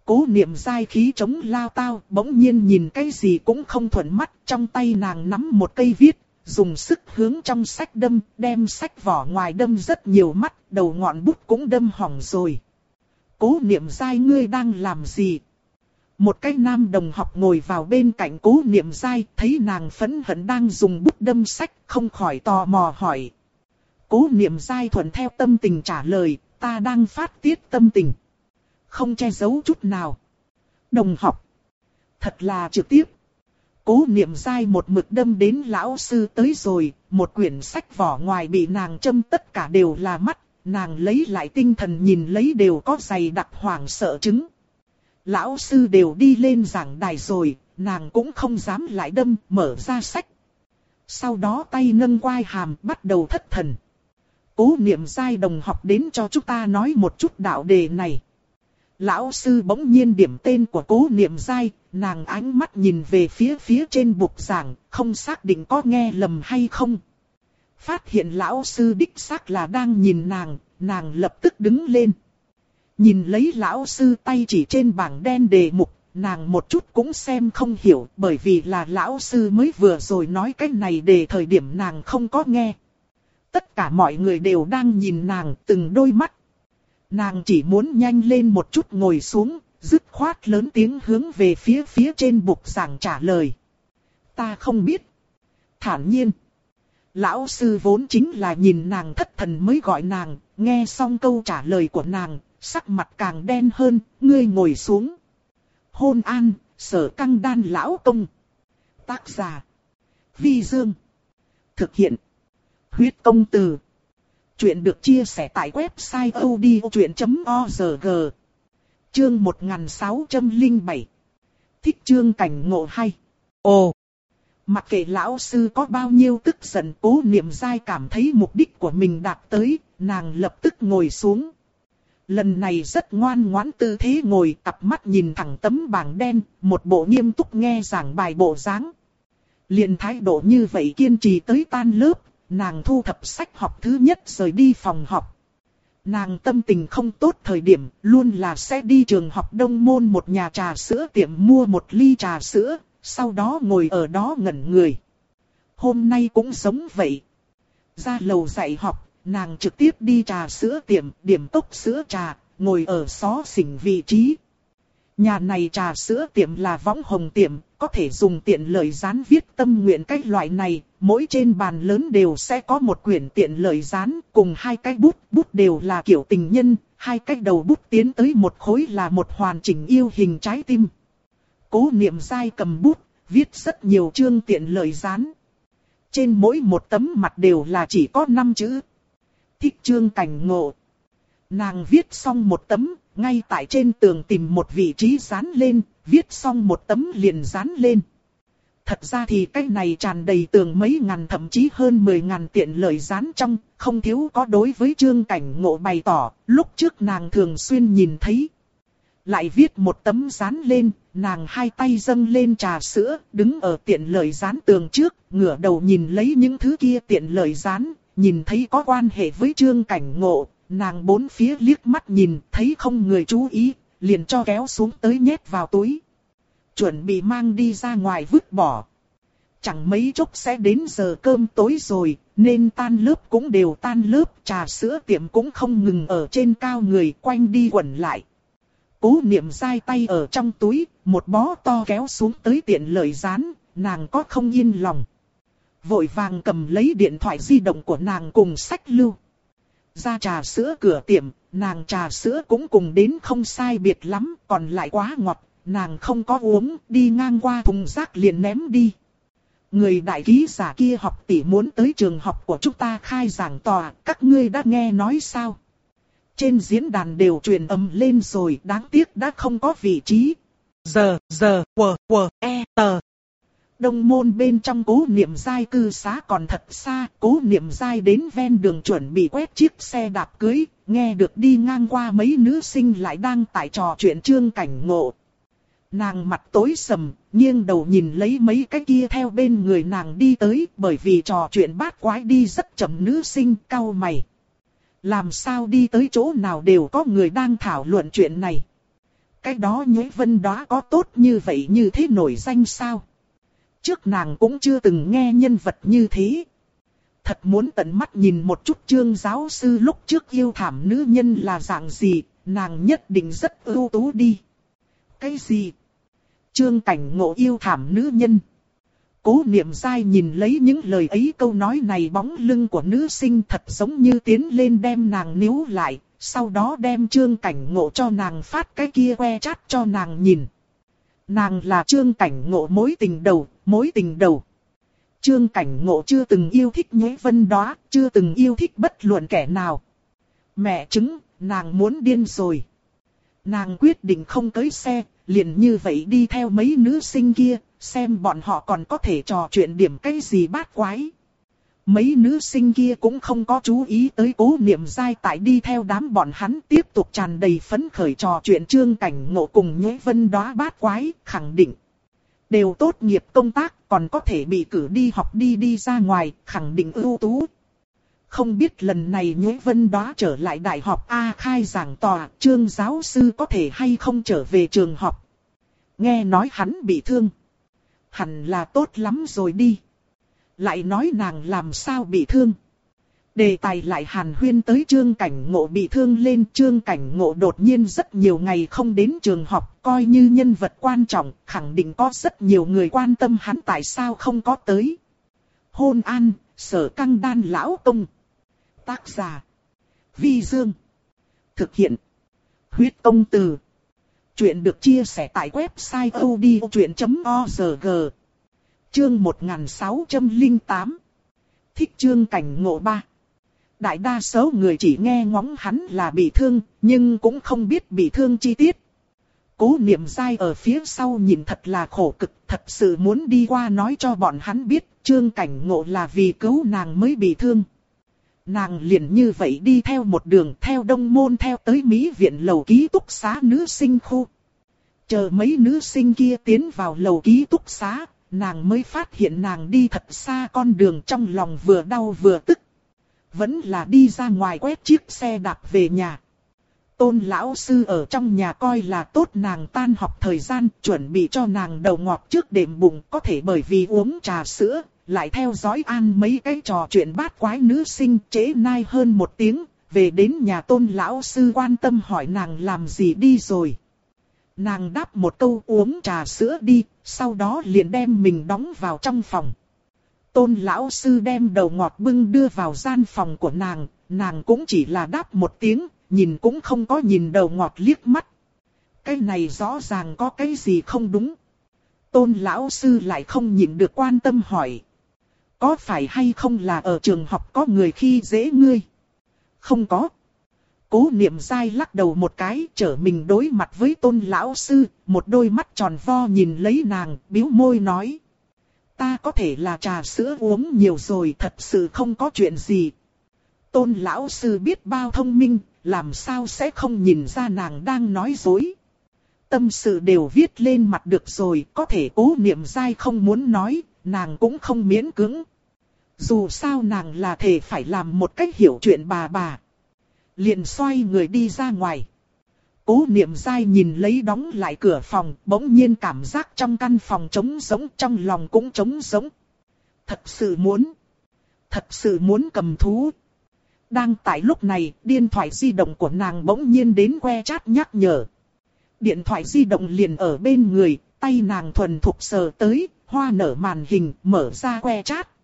Cố niệm dai khí chống lao tao, bỗng nhiên nhìn cái gì cũng không thuận mắt, trong tay nàng nắm một cây viết, dùng sức hướng trong sách đâm, đem sách vỏ ngoài đâm rất nhiều mắt, đầu ngọn bút cũng đâm hỏng rồi. Cố niệm dai ngươi đang làm gì? Một cái nam đồng học ngồi vào bên cạnh cố niệm dai, thấy nàng phẫn hận đang dùng bút đâm sách, không khỏi tò mò hỏi. Cố niệm dai thuận theo tâm tình trả lời, ta đang phát tiết tâm tình. Không che giấu chút nào. Đồng học. Thật là trực tiếp. Cố niệm dai một mực đâm đến lão sư tới rồi, một quyển sách vỏ ngoài bị nàng châm tất cả đều là mắt, nàng lấy lại tinh thần nhìn lấy đều có dày đặc hoảng sợ chứng. Lão sư đều đi lên giảng đài rồi, nàng cũng không dám lại đâm, mở ra sách. Sau đó tay nâng quai hàm bắt đầu thất thần. Cố niệm Sai đồng học đến cho chúng ta nói một chút đạo đề này. Lão sư bỗng nhiên điểm tên của cố niệm Sai, nàng ánh mắt nhìn về phía phía trên bục giảng, không xác định có nghe lầm hay không. Phát hiện lão sư đích xác là đang nhìn nàng, nàng lập tức đứng lên. Nhìn lấy lão sư tay chỉ trên bảng đen đề mục, nàng một chút cũng xem không hiểu bởi vì là lão sư mới vừa rồi nói cái này để thời điểm nàng không có nghe. Tất cả mọi người đều đang nhìn nàng từng đôi mắt. Nàng chỉ muốn nhanh lên một chút ngồi xuống, dứt khoát lớn tiếng hướng về phía phía trên bục giảng trả lời. Ta không biết. Thản nhiên. Lão sư vốn chính là nhìn nàng thất thần mới gọi nàng, nghe xong câu trả lời của nàng, sắc mặt càng đen hơn, ngươi ngồi xuống. Hôn an, sở căng đan lão công. Tác giả. Vi Dương. Thực hiện. Huyết công từ. Chuyện được chia sẻ tại website odchuyện.org. Chương 1607. Thích chương cảnh ngộ hay. Ồ. Mặc kệ lão sư có bao nhiêu tức giận cố niệm dai cảm thấy mục đích của mình đạt tới, nàng lập tức ngồi xuống. Lần này rất ngoan ngoãn tư thế ngồi cặp mắt nhìn thẳng tấm bảng đen, một bộ nghiêm túc nghe giảng bài bộ dáng. liền thái độ như vậy kiên trì tới tan lớp, nàng thu thập sách học thứ nhất rời đi phòng học. Nàng tâm tình không tốt thời điểm, luôn là sẽ đi trường học đông môn một nhà trà sữa tiệm mua một ly trà sữa, sau đó ngồi ở đó ngẩn người. Hôm nay cũng giống vậy. Ra lầu dạy học, nàng trực tiếp đi trà sữa tiệm, điểm tốc sữa trà, ngồi ở xó xỉnh vị trí. Nhà này trà sữa tiệm là võng hồng tiệm, có thể dùng tiện lợi gián viết tâm nguyện cách loại này, mỗi trên bàn lớn đều sẽ có một quyển tiện lợi dán cùng hai cái bút, bút đều là kiểu tình nhân, hai cái đầu bút tiến tới một khối là một hoàn chỉnh yêu hình trái tim. Cố niệm dai cầm bút, viết rất nhiều chương tiện lợi dán. Trên mỗi một tấm mặt đều là chỉ có 5 chữ. Thích trương cảnh ngộ. Nàng viết xong một tấm, ngay tại trên tường tìm một vị trí dán lên, viết xong một tấm liền dán lên. Thật ra thì cái này tràn đầy tường mấy ngàn thậm chí hơn mười ngàn tiện lợi dán trong, không thiếu có đối với trương cảnh ngộ bày tỏ, lúc trước nàng thường xuyên nhìn thấy. Lại viết một tấm dán lên, nàng hai tay dâng lên trà sữa, đứng ở tiện lợi dán tường trước, ngửa đầu nhìn lấy những thứ kia tiện lợi dán, nhìn thấy có quan hệ với trương cảnh ngộ, nàng bốn phía liếc mắt nhìn, thấy không người chú ý, liền cho kéo xuống tới nhét vào túi. Chuẩn bị mang đi ra ngoài vứt bỏ. Chẳng mấy chốc sẽ đến giờ cơm tối rồi, nên tan lớp cũng đều tan lớp, trà sữa tiệm cũng không ngừng ở trên cao người quanh đi quẩn lại. Cố niệm dai tay ở trong túi, một bó to kéo xuống tới tiện lợi rán, nàng có không yên lòng. Vội vàng cầm lấy điện thoại di động của nàng cùng sách lưu. Ra trà sữa cửa tiệm, nàng trà sữa cũng cùng đến không sai biệt lắm, còn lại quá ngọt, nàng không có uống, đi ngang qua thùng rác liền ném đi. Người đại ký giả kia học tỷ muốn tới trường học của chúng ta khai giảng tòa, các ngươi đã nghe nói sao? Trên diễn đàn đều truyền âm lên rồi, đáng tiếc đã không có vị trí. Giờ, giờ, quờ, quờ, e, tờ. Đông môn bên trong cố niệm giai cư xá còn thật xa, cố niệm giai đến ven đường chuẩn bị quét chiếc xe đạp cưới, nghe được đi ngang qua mấy nữ sinh lại đang tại trò chuyện trương cảnh ngộ. Nàng mặt tối sầm, nghiêng đầu nhìn lấy mấy cái kia theo bên người nàng đi tới, bởi vì trò chuyện bát quái đi rất chậm nữ sinh cau mày. Làm sao đi tới chỗ nào đều có người đang thảo luận chuyện này. Cái đó nhuế vân đó có tốt như vậy như thế nổi danh sao? Trước nàng cũng chưa từng nghe nhân vật như thế. Thật muốn tận mắt nhìn một chút trương giáo sư lúc trước yêu thảm nữ nhân là dạng gì, nàng nhất định rất ưu tú đi. Cái gì? Trương cảnh ngộ yêu thảm nữ nhân. Cố niệm dai nhìn lấy những lời ấy câu nói này bóng lưng của nữ sinh thật giống như tiến lên đem nàng níu lại, sau đó đem trương cảnh ngộ cho nàng phát cái kia que chát cho nàng nhìn. Nàng là trương cảnh ngộ mối tình đầu, mối tình đầu. Trương cảnh ngộ chưa từng yêu thích nhuế vân đó, chưa từng yêu thích bất luận kẻ nào. Mẹ chứng, nàng muốn điên rồi. Nàng quyết định không tới xe, liền như vậy đi theo mấy nữ sinh kia, xem bọn họ còn có thể trò chuyện điểm cái gì bát quái. Mấy nữ sinh kia cũng không có chú ý tới cố niệm dai tại đi theo đám bọn hắn tiếp tục tràn đầy phấn khởi trò chuyện trương cảnh ngộ cùng nhuế vân đóa bát quái, khẳng định. Đều tốt nghiệp công tác, còn có thể bị cử đi học đi đi ra ngoài, khẳng định ưu tú. Không biết lần này nhuế vân đó trở lại đại học A khai giảng tòa, trương giáo sư có thể hay không trở về trường học. Nghe nói hắn bị thương hẳn là tốt lắm rồi đi. Lại nói nàng làm sao bị thương. Đề tài lại hàn huyên tới trương cảnh ngộ bị thương lên trương cảnh ngộ đột nhiên rất nhiều ngày không đến trường học coi như nhân vật quan trọng khẳng định có rất nhiều người quan tâm hắn tại sao không có tới. Hôn an, sở căng đan lão công. Tác giả. Vi Dương. Thực hiện. Huyết công từ. Chuyện được chia sẻ tại website odchuyện.org. Chương 1608. Thích chương cảnh ngộ ba. Đại đa số người chỉ nghe ngóng hắn là bị thương, nhưng cũng không biết bị thương chi tiết. Cố niệm dai ở phía sau nhìn thật là khổ cực, thật sự muốn đi qua nói cho bọn hắn biết, trương cảnh ngộ là vì cứu nàng mới bị thương. Nàng liền như vậy đi theo một đường theo đông môn theo tới Mỹ viện lầu ký túc xá nữ sinh khu. Chờ mấy nữ sinh kia tiến vào lầu ký túc xá, nàng mới phát hiện nàng đi thật xa con đường trong lòng vừa đau vừa tức. Vẫn là đi ra ngoài quét chiếc xe đạp về nhà. Tôn lão sư ở trong nhà coi là tốt nàng tan học thời gian, chuẩn bị cho nàng đầu ngọt trước đệm bụng, có thể bởi vì uống trà sữa, lại theo dõi an mấy cái trò chuyện bát quái nữ sinh chế nai hơn một tiếng, về đến nhà tôn lão sư quan tâm hỏi nàng làm gì đi rồi. Nàng đáp một câu uống trà sữa đi, sau đó liền đem mình đóng vào trong phòng. Tôn lão sư đem đầu ngọt bưng đưa vào gian phòng của nàng, nàng cũng chỉ là đáp một tiếng, nhìn cũng không có nhìn đầu ngọt liếc mắt. Cái này rõ ràng có cái gì không đúng. Tôn lão sư lại không nhịn được quan tâm hỏi. Có phải hay không là ở trường học có người khi dễ ngươi? Không có. Cố niệm dai lắc đầu một cái trở mình đối mặt với tôn lão sư, một đôi mắt tròn vo nhìn lấy nàng, biếu môi nói. Ta có thể là trà sữa uống nhiều rồi thật sự không có chuyện gì. Tôn lão sư biết bao thông minh, làm sao sẽ không nhìn ra nàng đang nói dối. Tâm sự đều viết lên mặt được rồi, có thể cố niệm dai không muốn nói, nàng cũng không miễn cưỡng. Dù sao nàng là thể phải làm một cách hiểu chuyện bà bà. Liền xoay người đi ra ngoài. Cố niệm dai nhìn lấy đóng lại cửa phòng, bỗng nhiên cảm giác trong căn phòng trống rỗng, trong lòng cũng trống rỗng. Thật sự muốn, thật sự muốn cầm thú. Đang tại lúc này, điện thoại di động của nàng bỗng nhiên đến que chat nhắc nhở. Điện thoại di động liền ở bên người, tay nàng thuần thục sờ tới, hoa nở màn hình, mở ra que chat.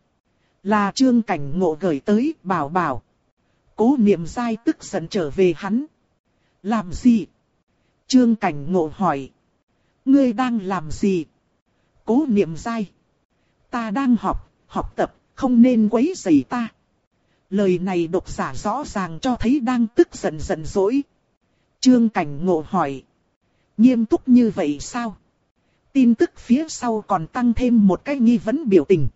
Là trương cảnh ngộ gửi tới, bảo bảo. Cố niệm dai tức giận trở về hắn. Làm gì? Trương cảnh ngộ hỏi. Ngươi đang làm gì? Cố niệm dai. Ta đang học, học tập, không nên quấy rầy ta. Lời này độc giả rõ ràng cho thấy đang tức giận giận dỗi. Trương cảnh ngộ hỏi. Nghiêm túc như vậy sao? Tin tức phía sau còn tăng thêm một cái nghi vấn biểu tình.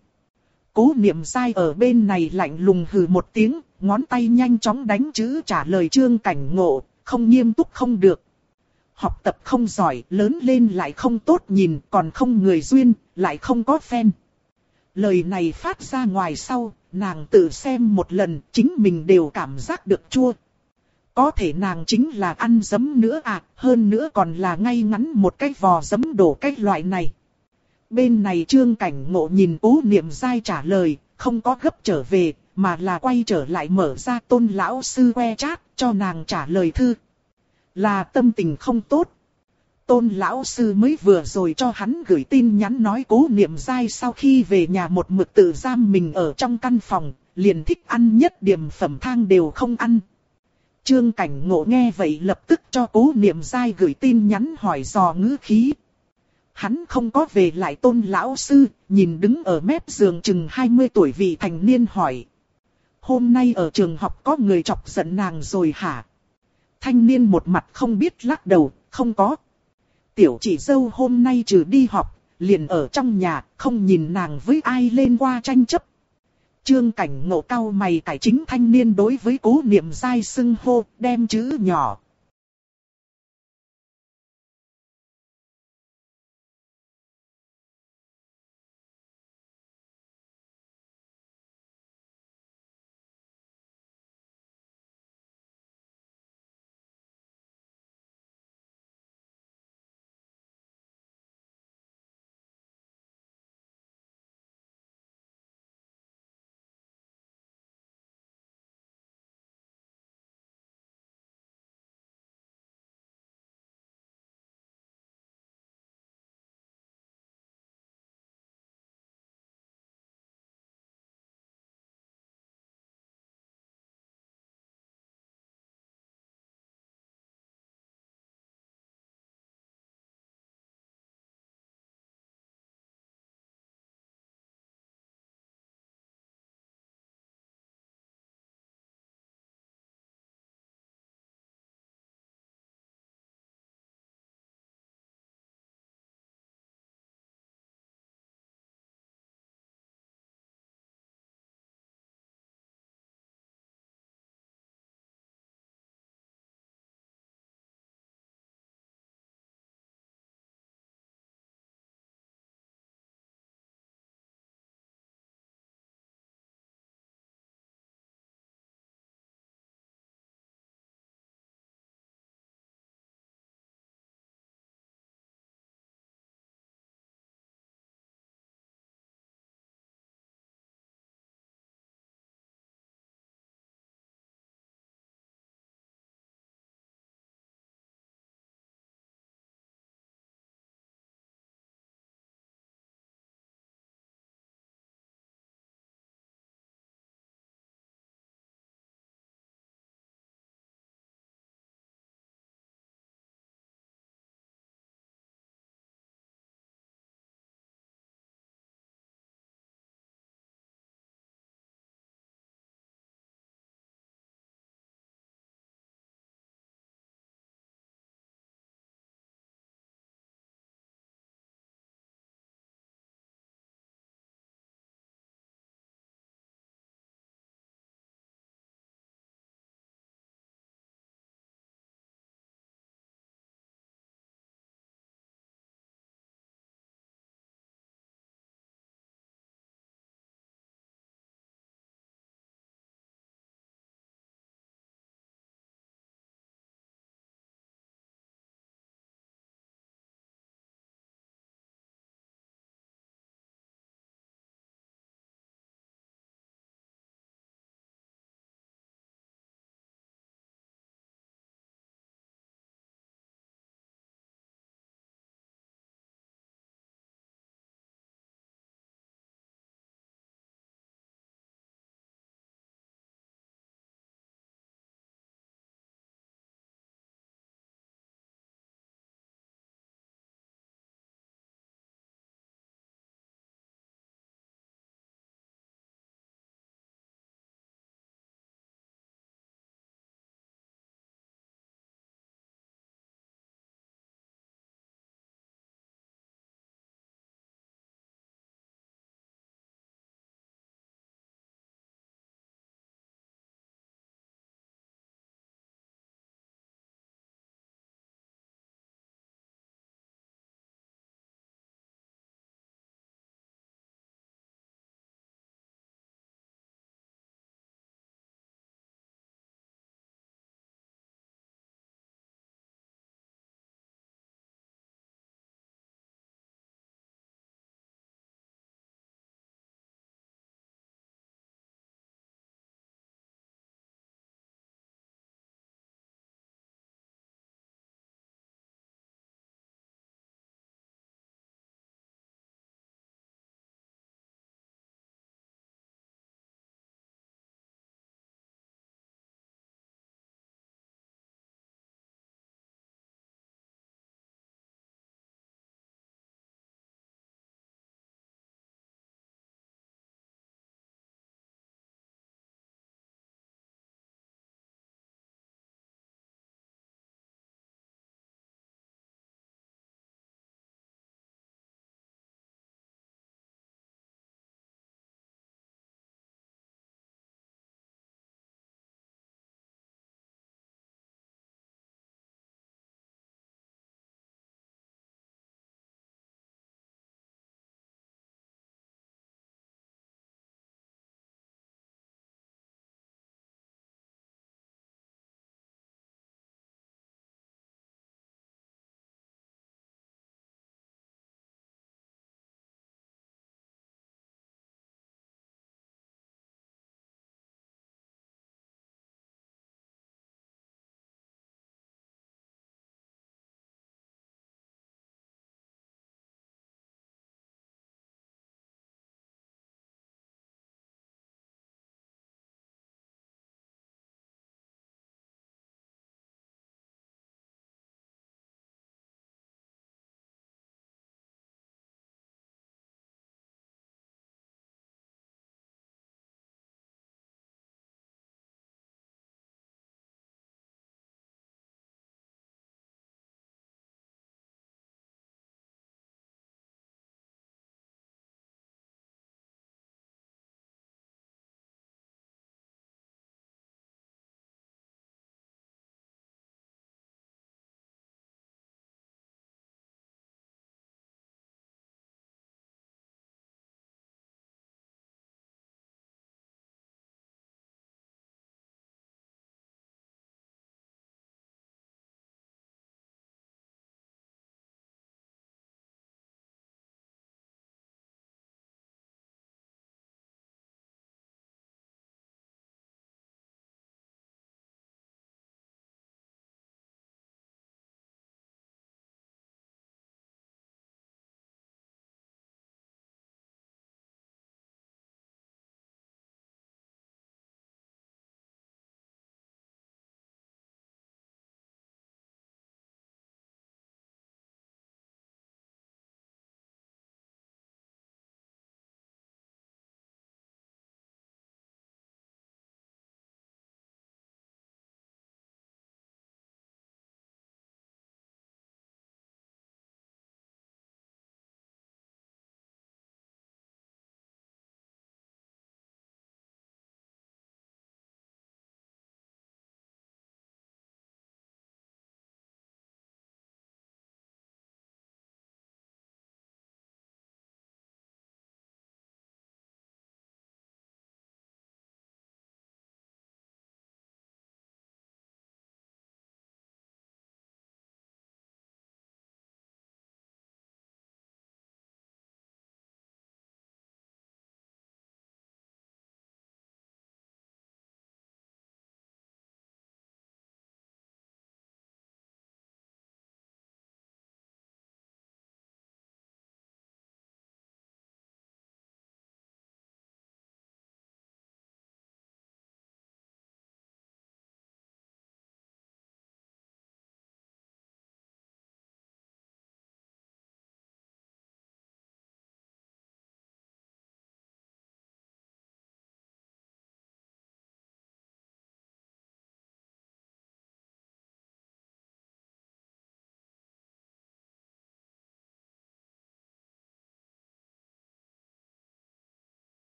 Cố niệm sai ở bên này lạnh lùng hừ một tiếng, ngón tay nhanh chóng đánh chữ trả lời trương cảnh ngộ, không nghiêm túc không được. Học tập không giỏi, lớn lên lại không tốt nhìn, còn không người duyên, lại không có fan. Lời này phát ra ngoài sau, nàng tự xem một lần, chính mình đều cảm giác được chua. Có thể nàng chính là ăn giấm nữa à, hơn nữa còn là ngay ngắn một cái vò giấm đổ cái loại này. Bên này trương cảnh ngộ nhìn cố niệm dai trả lời, không có gấp trở về, mà là quay trở lại mở ra tôn lão sư que chat cho nàng trả lời thư. Là tâm tình không tốt. Tôn lão sư mới vừa rồi cho hắn gửi tin nhắn nói cố niệm dai sau khi về nhà một mực tự giam mình ở trong căn phòng, liền thích ăn nhất điểm phẩm thang đều không ăn. Trương cảnh ngộ nghe vậy lập tức cho cố niệm dai gửi tin nhắn hỏi dò ngữ khí. Hắn không có về lại tôn lão sư, nhìn đứng ở mép giường chừng 20 tuổi vị thành niên hỏi. Hôm nay ở trường học có người chọc giận nàng rồi hả? Thanh niên một mặt không biết lắc đầu, không có. Tiểu chỉ dâu hôm nay trừ đi học, liền ở trong nhà, không nhìn nàng với ai lên qua tranh chấp. Trương cảnh ngộ cao mày cải chính thanh niên đối với cố niệm dai sưng hô, đem chữ nhỏ,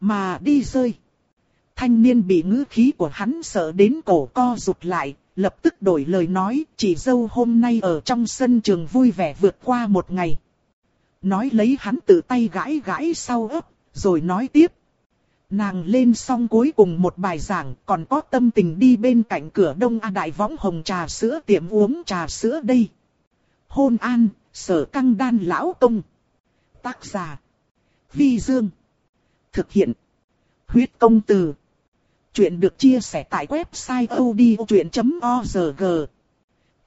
Mà đi rơi. Thanh niên bị ngữ khí của hắn sợ đến cổ co rụt lại, lập tức đổi lời nói, chỉ dâu hôm nay ở trong sân trường vui vẻ vượt qua một ngày. Nói lấy hắn tự tay gãi gãi sau ấp, rồi nói tiếp. Nàng lên xong cuối cùng một bài giảng, còn có tâm tình đi bên cạnh cửa đông A Đại Võng Hồng trà sữa tiệm uống trà sữa đây. Hôn an, sở căng đan lão công. Tác giả. Vi Dương. Thực hiện. Huyết công từ. Chuyện được chia sẻ tại website odchuyện.org.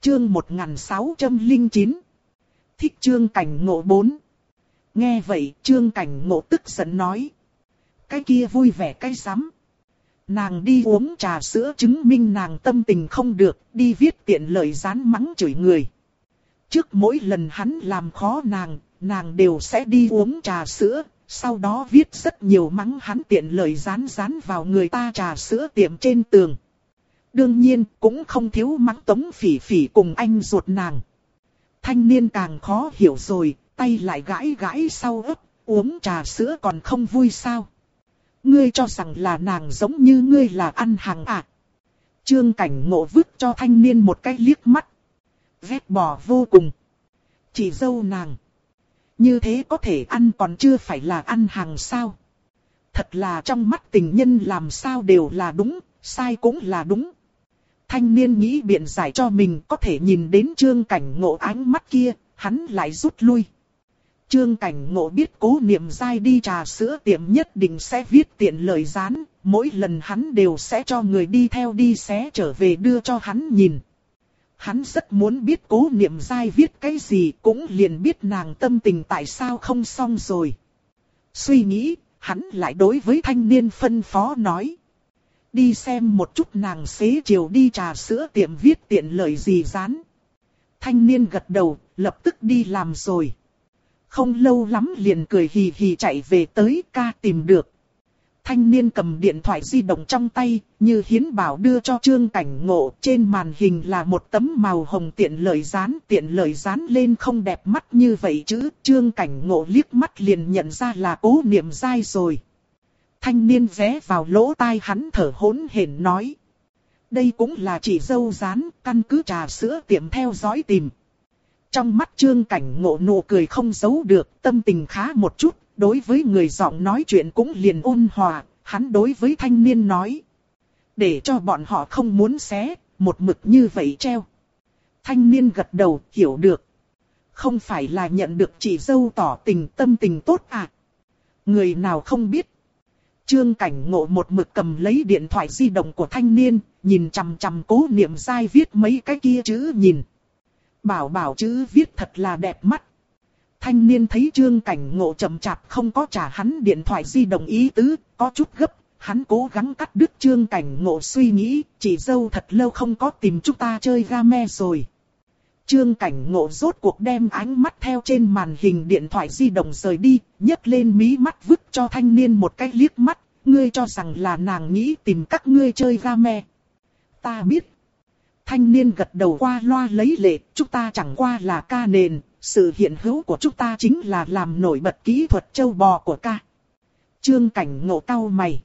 Chương 1609. Thích chương cảnh ngộ 4. Nghe vậy chương cảnh ngộ tức giận nói. Cái kia vui vẻ cái rắm Nàng đi uống trà sữa chứng minh nàng tâm tình không được, đi viết tiện lời rán mắng chửi người. Trước mỗi lần hắn làm khó nàng, nàng đều sẽ đi uống trà sữa, sau đó viết rất nhiều mắng hắn tiện lời rán rán vào người ta trà sữa tiệm trên tường. Đương nhiên, cũng không thiếu mắng tống phỉ phỉ cùng anh ruột nàng. Thanh niên càng khó hiểu rồi, tay lại gãi gãi sau ấp, uống trà sữa còn không vui sao. Ngươi cho rằng là nàng giống như ngươi là ăn hàng à. Trương cảnh ngộ vứt cho thanh niên một cái liếc mắt. Vét bỏ vô cùng. Chỉ dâu nàng. Như thế có thể ăn còn chưa phải là ăn hàng sao. Thật là trong mắt tình nhân làm sao đều là đúng, sai cũng là đúng. Thanh niên nghĩ biện giải cho mình có thể nhìn đến trương cảnh ngộ ánh mắt kia, hắn lại rút lui. Trương cảnh ngộ biết cố niệm dai đi trà sữa tiệm nhất định sẽ viết tiện lời rán, mỗi lần hắn đều sẽ cho người đi theo đi xé trở về đưa cho hắn nhìn. Hắn rất muốn biết cố niệm dai viết cái gì cũng liền biết nàng tâm tình tại sao không xong rồi. Suy nghĩ, hắn lại đối với thanh niên phân phó nói. Đi xem một chút nàng xế chiều đi trà sữa tiệm viết tiện lời gì dán. Thanh niên gật đầu, lập tức đi làm rồi. Không lâu lắm liền cười hì hì chạy về tới ca tìm được. Thanh niên cầm điện thoại di động trong tay, như hiến bảo đưa cho trương cảnh ngộ. Trên màn hình là một tấm màu hồng tiện lợi dán, tiện lợi dán lên không đẹp mắt như vậy chứ. Trương cảnh ngộ liếc mắt liền nhận ra là cố niệm dai rồi. Thanh niên vé vào lỗ tai hắn thở hỗn hển nói. Đây cũng là chỉ dâu dán, căn cứ trà sữa tiệm theo dõi tìm. Trong mắt trương cảnh ngộ nụ cười không giấu được, tâm tình khá một chút, đối với người giọng nói chuyện cũng liền ôn hòa, hắn đối với thanh niên nói. Để cho bọn họ không muốn xé, một mực như vậy treo. Thanh niên gật đầu, hiểu được. Không phải là nhận được chị dâu tỏ tình tâm tình tốt à. Người nào không biết. Trương cảnh ngộ một mực cầm lấy điện thoại di động của thanh niên, nhìn chằm chằm cố niệm sai viết mấy cái kia chữ nhìn. Bảo bảo chữ viết thật là đẹp mắt. Thanh niên thấy trương cảnh ngộ chậm chạp không có trả hắn điện thoại di động ý tứ, có chút gấp. Hắn cố gắng cắt đứt trương cảnh ngộ suy nghĩ, chỉ dâu thật lâu không có tìm chúng ta chơi game rồi. Trương cảnh ngộ rốt cuộc đem ánh mắt theo trên màn hình điện thoại di động rời đi, nhấc lên mí mắt vứt cho thanh niên một cái liếc mắt, ngươi cho rằng là nàng nghĩ tìm các ngươi chơi game. Ta biết. Thanh niên gật đầu qua loa lấy lệ, chúng ta chẳng qua là ca nền, sự hiện hữu của chúng ta chính là làm nổi bật kỹ thuật châu bò của ca. Trương cảnh ngộ cao mày.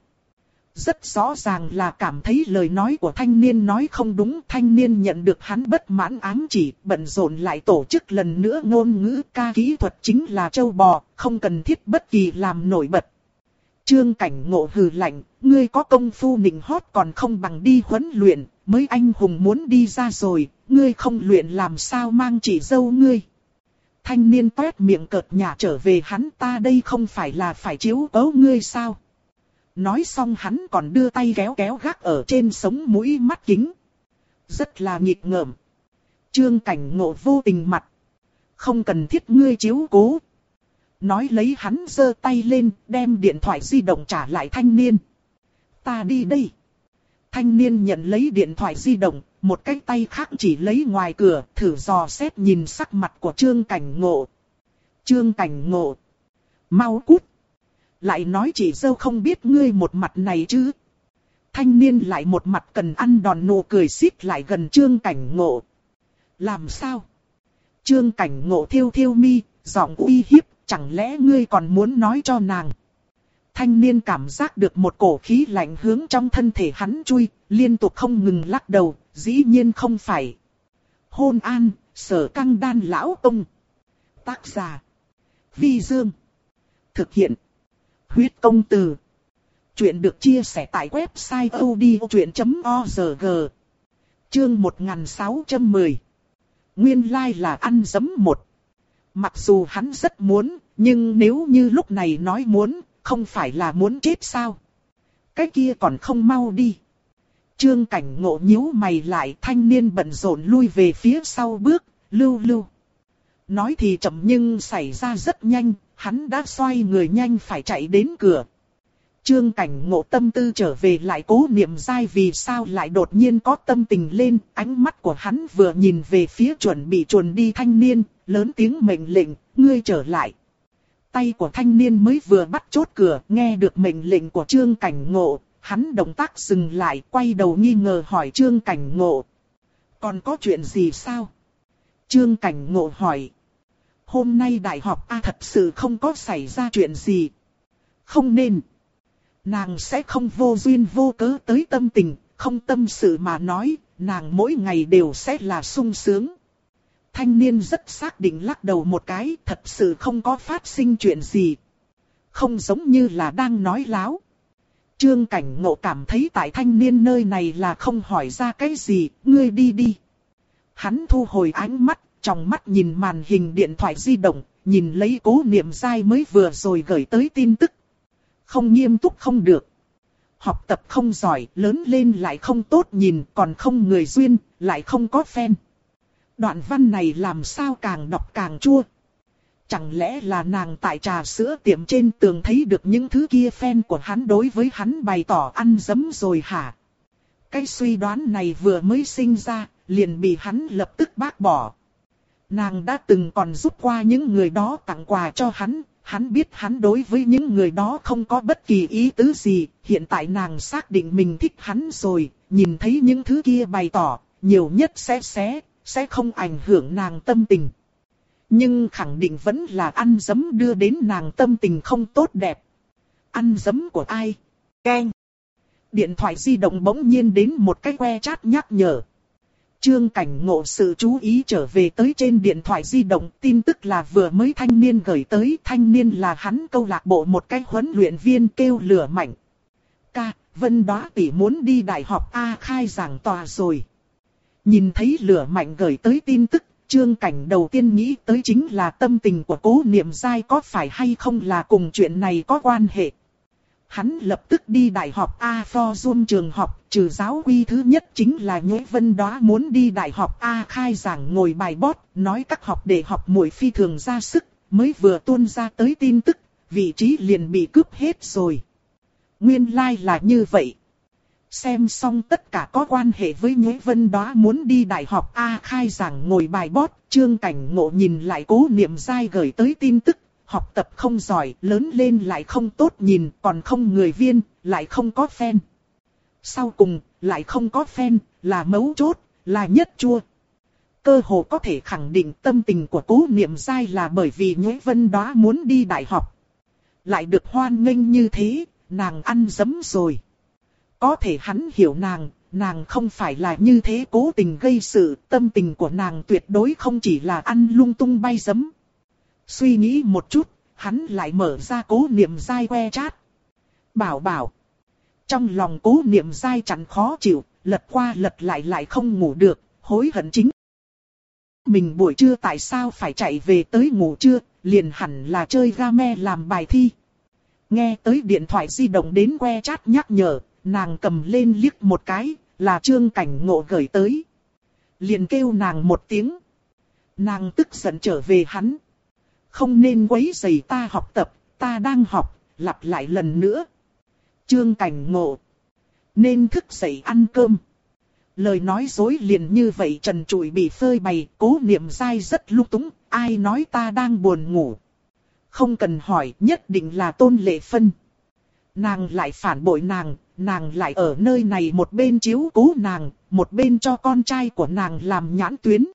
Rất rõ ràng là cảm thấy lời nói của thanh niên nói không đúng. Thanh niên nhận được hắn bất mãn ám chỉ, bận rộn lại tổ chức lần nữa ngôn ngữ ca kỹ thuật chính là châu bò, không cần thiết bất kỳ làm nổi bật. Trương cảnh ngộ hừ lạnh, ngươi có công phu nịnh hót còn không bằng đi huấn luyện, mới anh hùng muốn đi ra rồi, ngươi không luyện làm sao mang chỉ dâu ngươi. Thanh niên tuét miệng cợt nhả trở về hắn ta đây không phải là phải chiếu cố ngươi sao. Nói xong hắn còn đưa tay kéo kéo gác ở trên sống mũi mắt kính. Rất là nghịch ngợm. Trương cảnh ngộ vô tình mặt. Không cần thiết ngươi chiếu cố. Nói lấy hắn giơ tay lên, đem điện thoại di động trả lại thanh niên. Ta đi đây. Thanh niên nhận lấy điện thoại di động, một cái tay khác chỉ lấy ngoài cửa, thử dò xét nhìn sắc mặt của Trương Cảnh Ngộ. Trương Cảnh Ngộ. Mau cút. Lại nói chỉ dâu không biết ngươi một mặt này chứ. Thanh niên lại một mặt cần ăn đòn nụ cười xít lại gần Trương Cảnh Ngộ. Làm sao? Trương Cảnh Ngộ thiêu thiêu mi, giọng uy hiếp, chẳng lẽ ngươi còn muốn nói cho nàng? Thanh niên cảm giác được một cổ khí lạnh hướng trong thân thể hắn chui, liên tục không ngừng lắc đầu, dĩ nhiên không phải. Hôn an, sở căng đan lão ông. Tác giả. Vi Dương. Thực hiện. Huyết công từ. Chuyện được chia sẻ tại website odchuyện.org. Chương 1610. Nguyên lai like là ăn dấm một. Mặc dù hắn rất muốn, nhưng nếu như lúc này nói muốn, không phải là muốn chết sao? Cái kia còn không mau đi. Trương cảnh ngộ nhíu mày lại thanh niên bận rộn lui về phía sau bước, lưu lưu. Nói thì chậm nhưng xảy ra rất nhanh, hắn đã xoay người nhanh phải chạy đến cửa. Trương cảnh ngộ tâm tư trở về lại cố niệm dai vì sao lại đột nhiên có tâm tình lên, ánh mắt của hắn vừa nhìn về phía chuẩn bị chuồn đi thanh niên, lớn tiếng mệnh lệnh, ngươi trở lại. Tay của thanh niên mới vừa bắt chốt cửa, nghe được mệnh lệnh của trương cảnh ngộ, hắn động tác dừng lại, quay đầu nghi ngờ hỏi trương cảnh ngộ. Còn có chuyện gì sao? Trương cảnh ngộ hỏi. Hôm nay đại học A thật sự không có xảy ra chuyện gì. Không nên. Nàng sẽ không vô duyên vô cớ tới tâm tình, không tâm sự mà nói, nàng mỗi ngày đều sẽ là sung sướng. Thanh niên rất xác định lắc đầu một cái, thật sự không có phát sinh chuyện gì. Không giống như là đang nói láo. Trương Cảnh Ngộ cảm thấy tại thanh niên nơi này là không hỏi ra cái gì, ngươi đi đi. Hắn thu hồi ánh mắt, trong mắt nhìn màn hình điện thoại di động, nhìn lấy cố niệm dai mới vừa rồi gửi tới tin tức. Không nghiêm túc không được. Học tập không giỏi, lớn lên lại không tốt nhìn, còn không người duyên, lại không có fan. Đoạn văn này làm sao càng đọc càng chua. Chẳng lẽ là nàng tại trà sữa tiệm trên tường thấy được những thứ kia fan của hắn đối với hắn bày tỏ ăn dấm rồi hả? Cái suy đoán này vừa mới sinh ra, liền bị hắn lập tức bác bỏ. Nàng đã từng còn giúp qua những người đó tặng quà cho hắn, hắn biết hắn đối với những người đó không có bất kỳ ý tứ gì, hiện tại nàng xác định mình thích hắn rồi, nhìn thấy những thứ kia bày tỏ, nhiều nhất sẽ xé, sẽ không ảnh hưởng nàng tâm tình. Nhưng khẳng định vẫn là ăn dấm đưa đến nàng tâm tình không tốt đẹp. Ăn dấm của ai? Keng. Điện thoại di động bỗng nhiên đến một cái que chat nhắc nhở. Trương cảnh ngộ sự chú ý trở về tới trên điện thoại di động, tin tức là vừa mới thanh niên gửi tới, thanh niên là hắn câu lạc bộ một cái huấn luyện viên kêu lửa mạnh. Ca, Vân đó tỷ muốn đi đại học A khai giảng tòa rồi. Nhìn thấy lửa mạnh gửi tới tin tức, trương cảnh đầu tiên nghĩ tới chính là tâm tình của cố niệm dai có phải hay không là cùng chuyện này có quan hệ. Hắn lập tức đi đại học A Pho Zoom trường học, trừ giáo quy thứ nhất chính là Nhế Vân đó muốn đi đại học A khai giảng ngồi bài bót, nói các học để học mũi phi thường ra sức, mới vừa tuôn ra tới tin tức, vị trí liền bị cướp hết rồi. Nguyên lai like là như vậy. Xem xong tất cả có quan hệ với Nhế Vân đó muốn đi đại học A khai giảng ngồi bài bót, trương cảnh ngộ nhìn lại cố niệm dai gửi tới tin tức, học tập không giỏi, lớn lên lại không tốt nhìn, còn không người viên, lại không có fan. Sau cùng, lại không có fan, là mấu chốt, là nhất chua. Cơ hồ có thể khẳng định tâm tình của cố niệm dai là bởi vì Nhế Vân đó muốn đi đại học. Lại được hoan nghênh như thế, nàng ăn dấm rồi. Có thể hắn hiểu nàng, nàng không phải là như thế cố tình gây sự, tâm tình của nàng tuyệt đối không chỉ là ăn lung tung bay dấm. Suy nghĩ một chút, hắn lại mở ra cố niệm dai que chát. Bảo bảo. Trong lòng cố niệm dai chẳng khó chịu, lật qua lật lại lại không ngủ được, hối hận chính. Mình buổi trưa tại sao phải chạy về tới ngủ trưa, liền hẳn là chơi game làm bài thi. Nghe tới điện thoại di động đến que chat nhắc nhở, nàng cầm lên liếc một cái, là trương cảnh ngộ gửi tới. Liền kêu nàng một tiếng. Nàng tức giận trở về hắn. Không nên quấy rầy ta học tập, ta đang học, lặp lại lần nữa. Trương cảnh ngộ. Nên thức dậy ăn cơm. Lời nói dối liền như vậy trần trụi bị phơi bày, cố niệm dai rất lúc túng, ai nói ta đang buồn ngủ. Không cần hỏi, nhất định là tôn lệ phân. Nàng lại phản bội nàng, nàng lại ở nơi này một bên chiếu cố nàng, một bên cho con trai của nàng làm nhãn tuyến.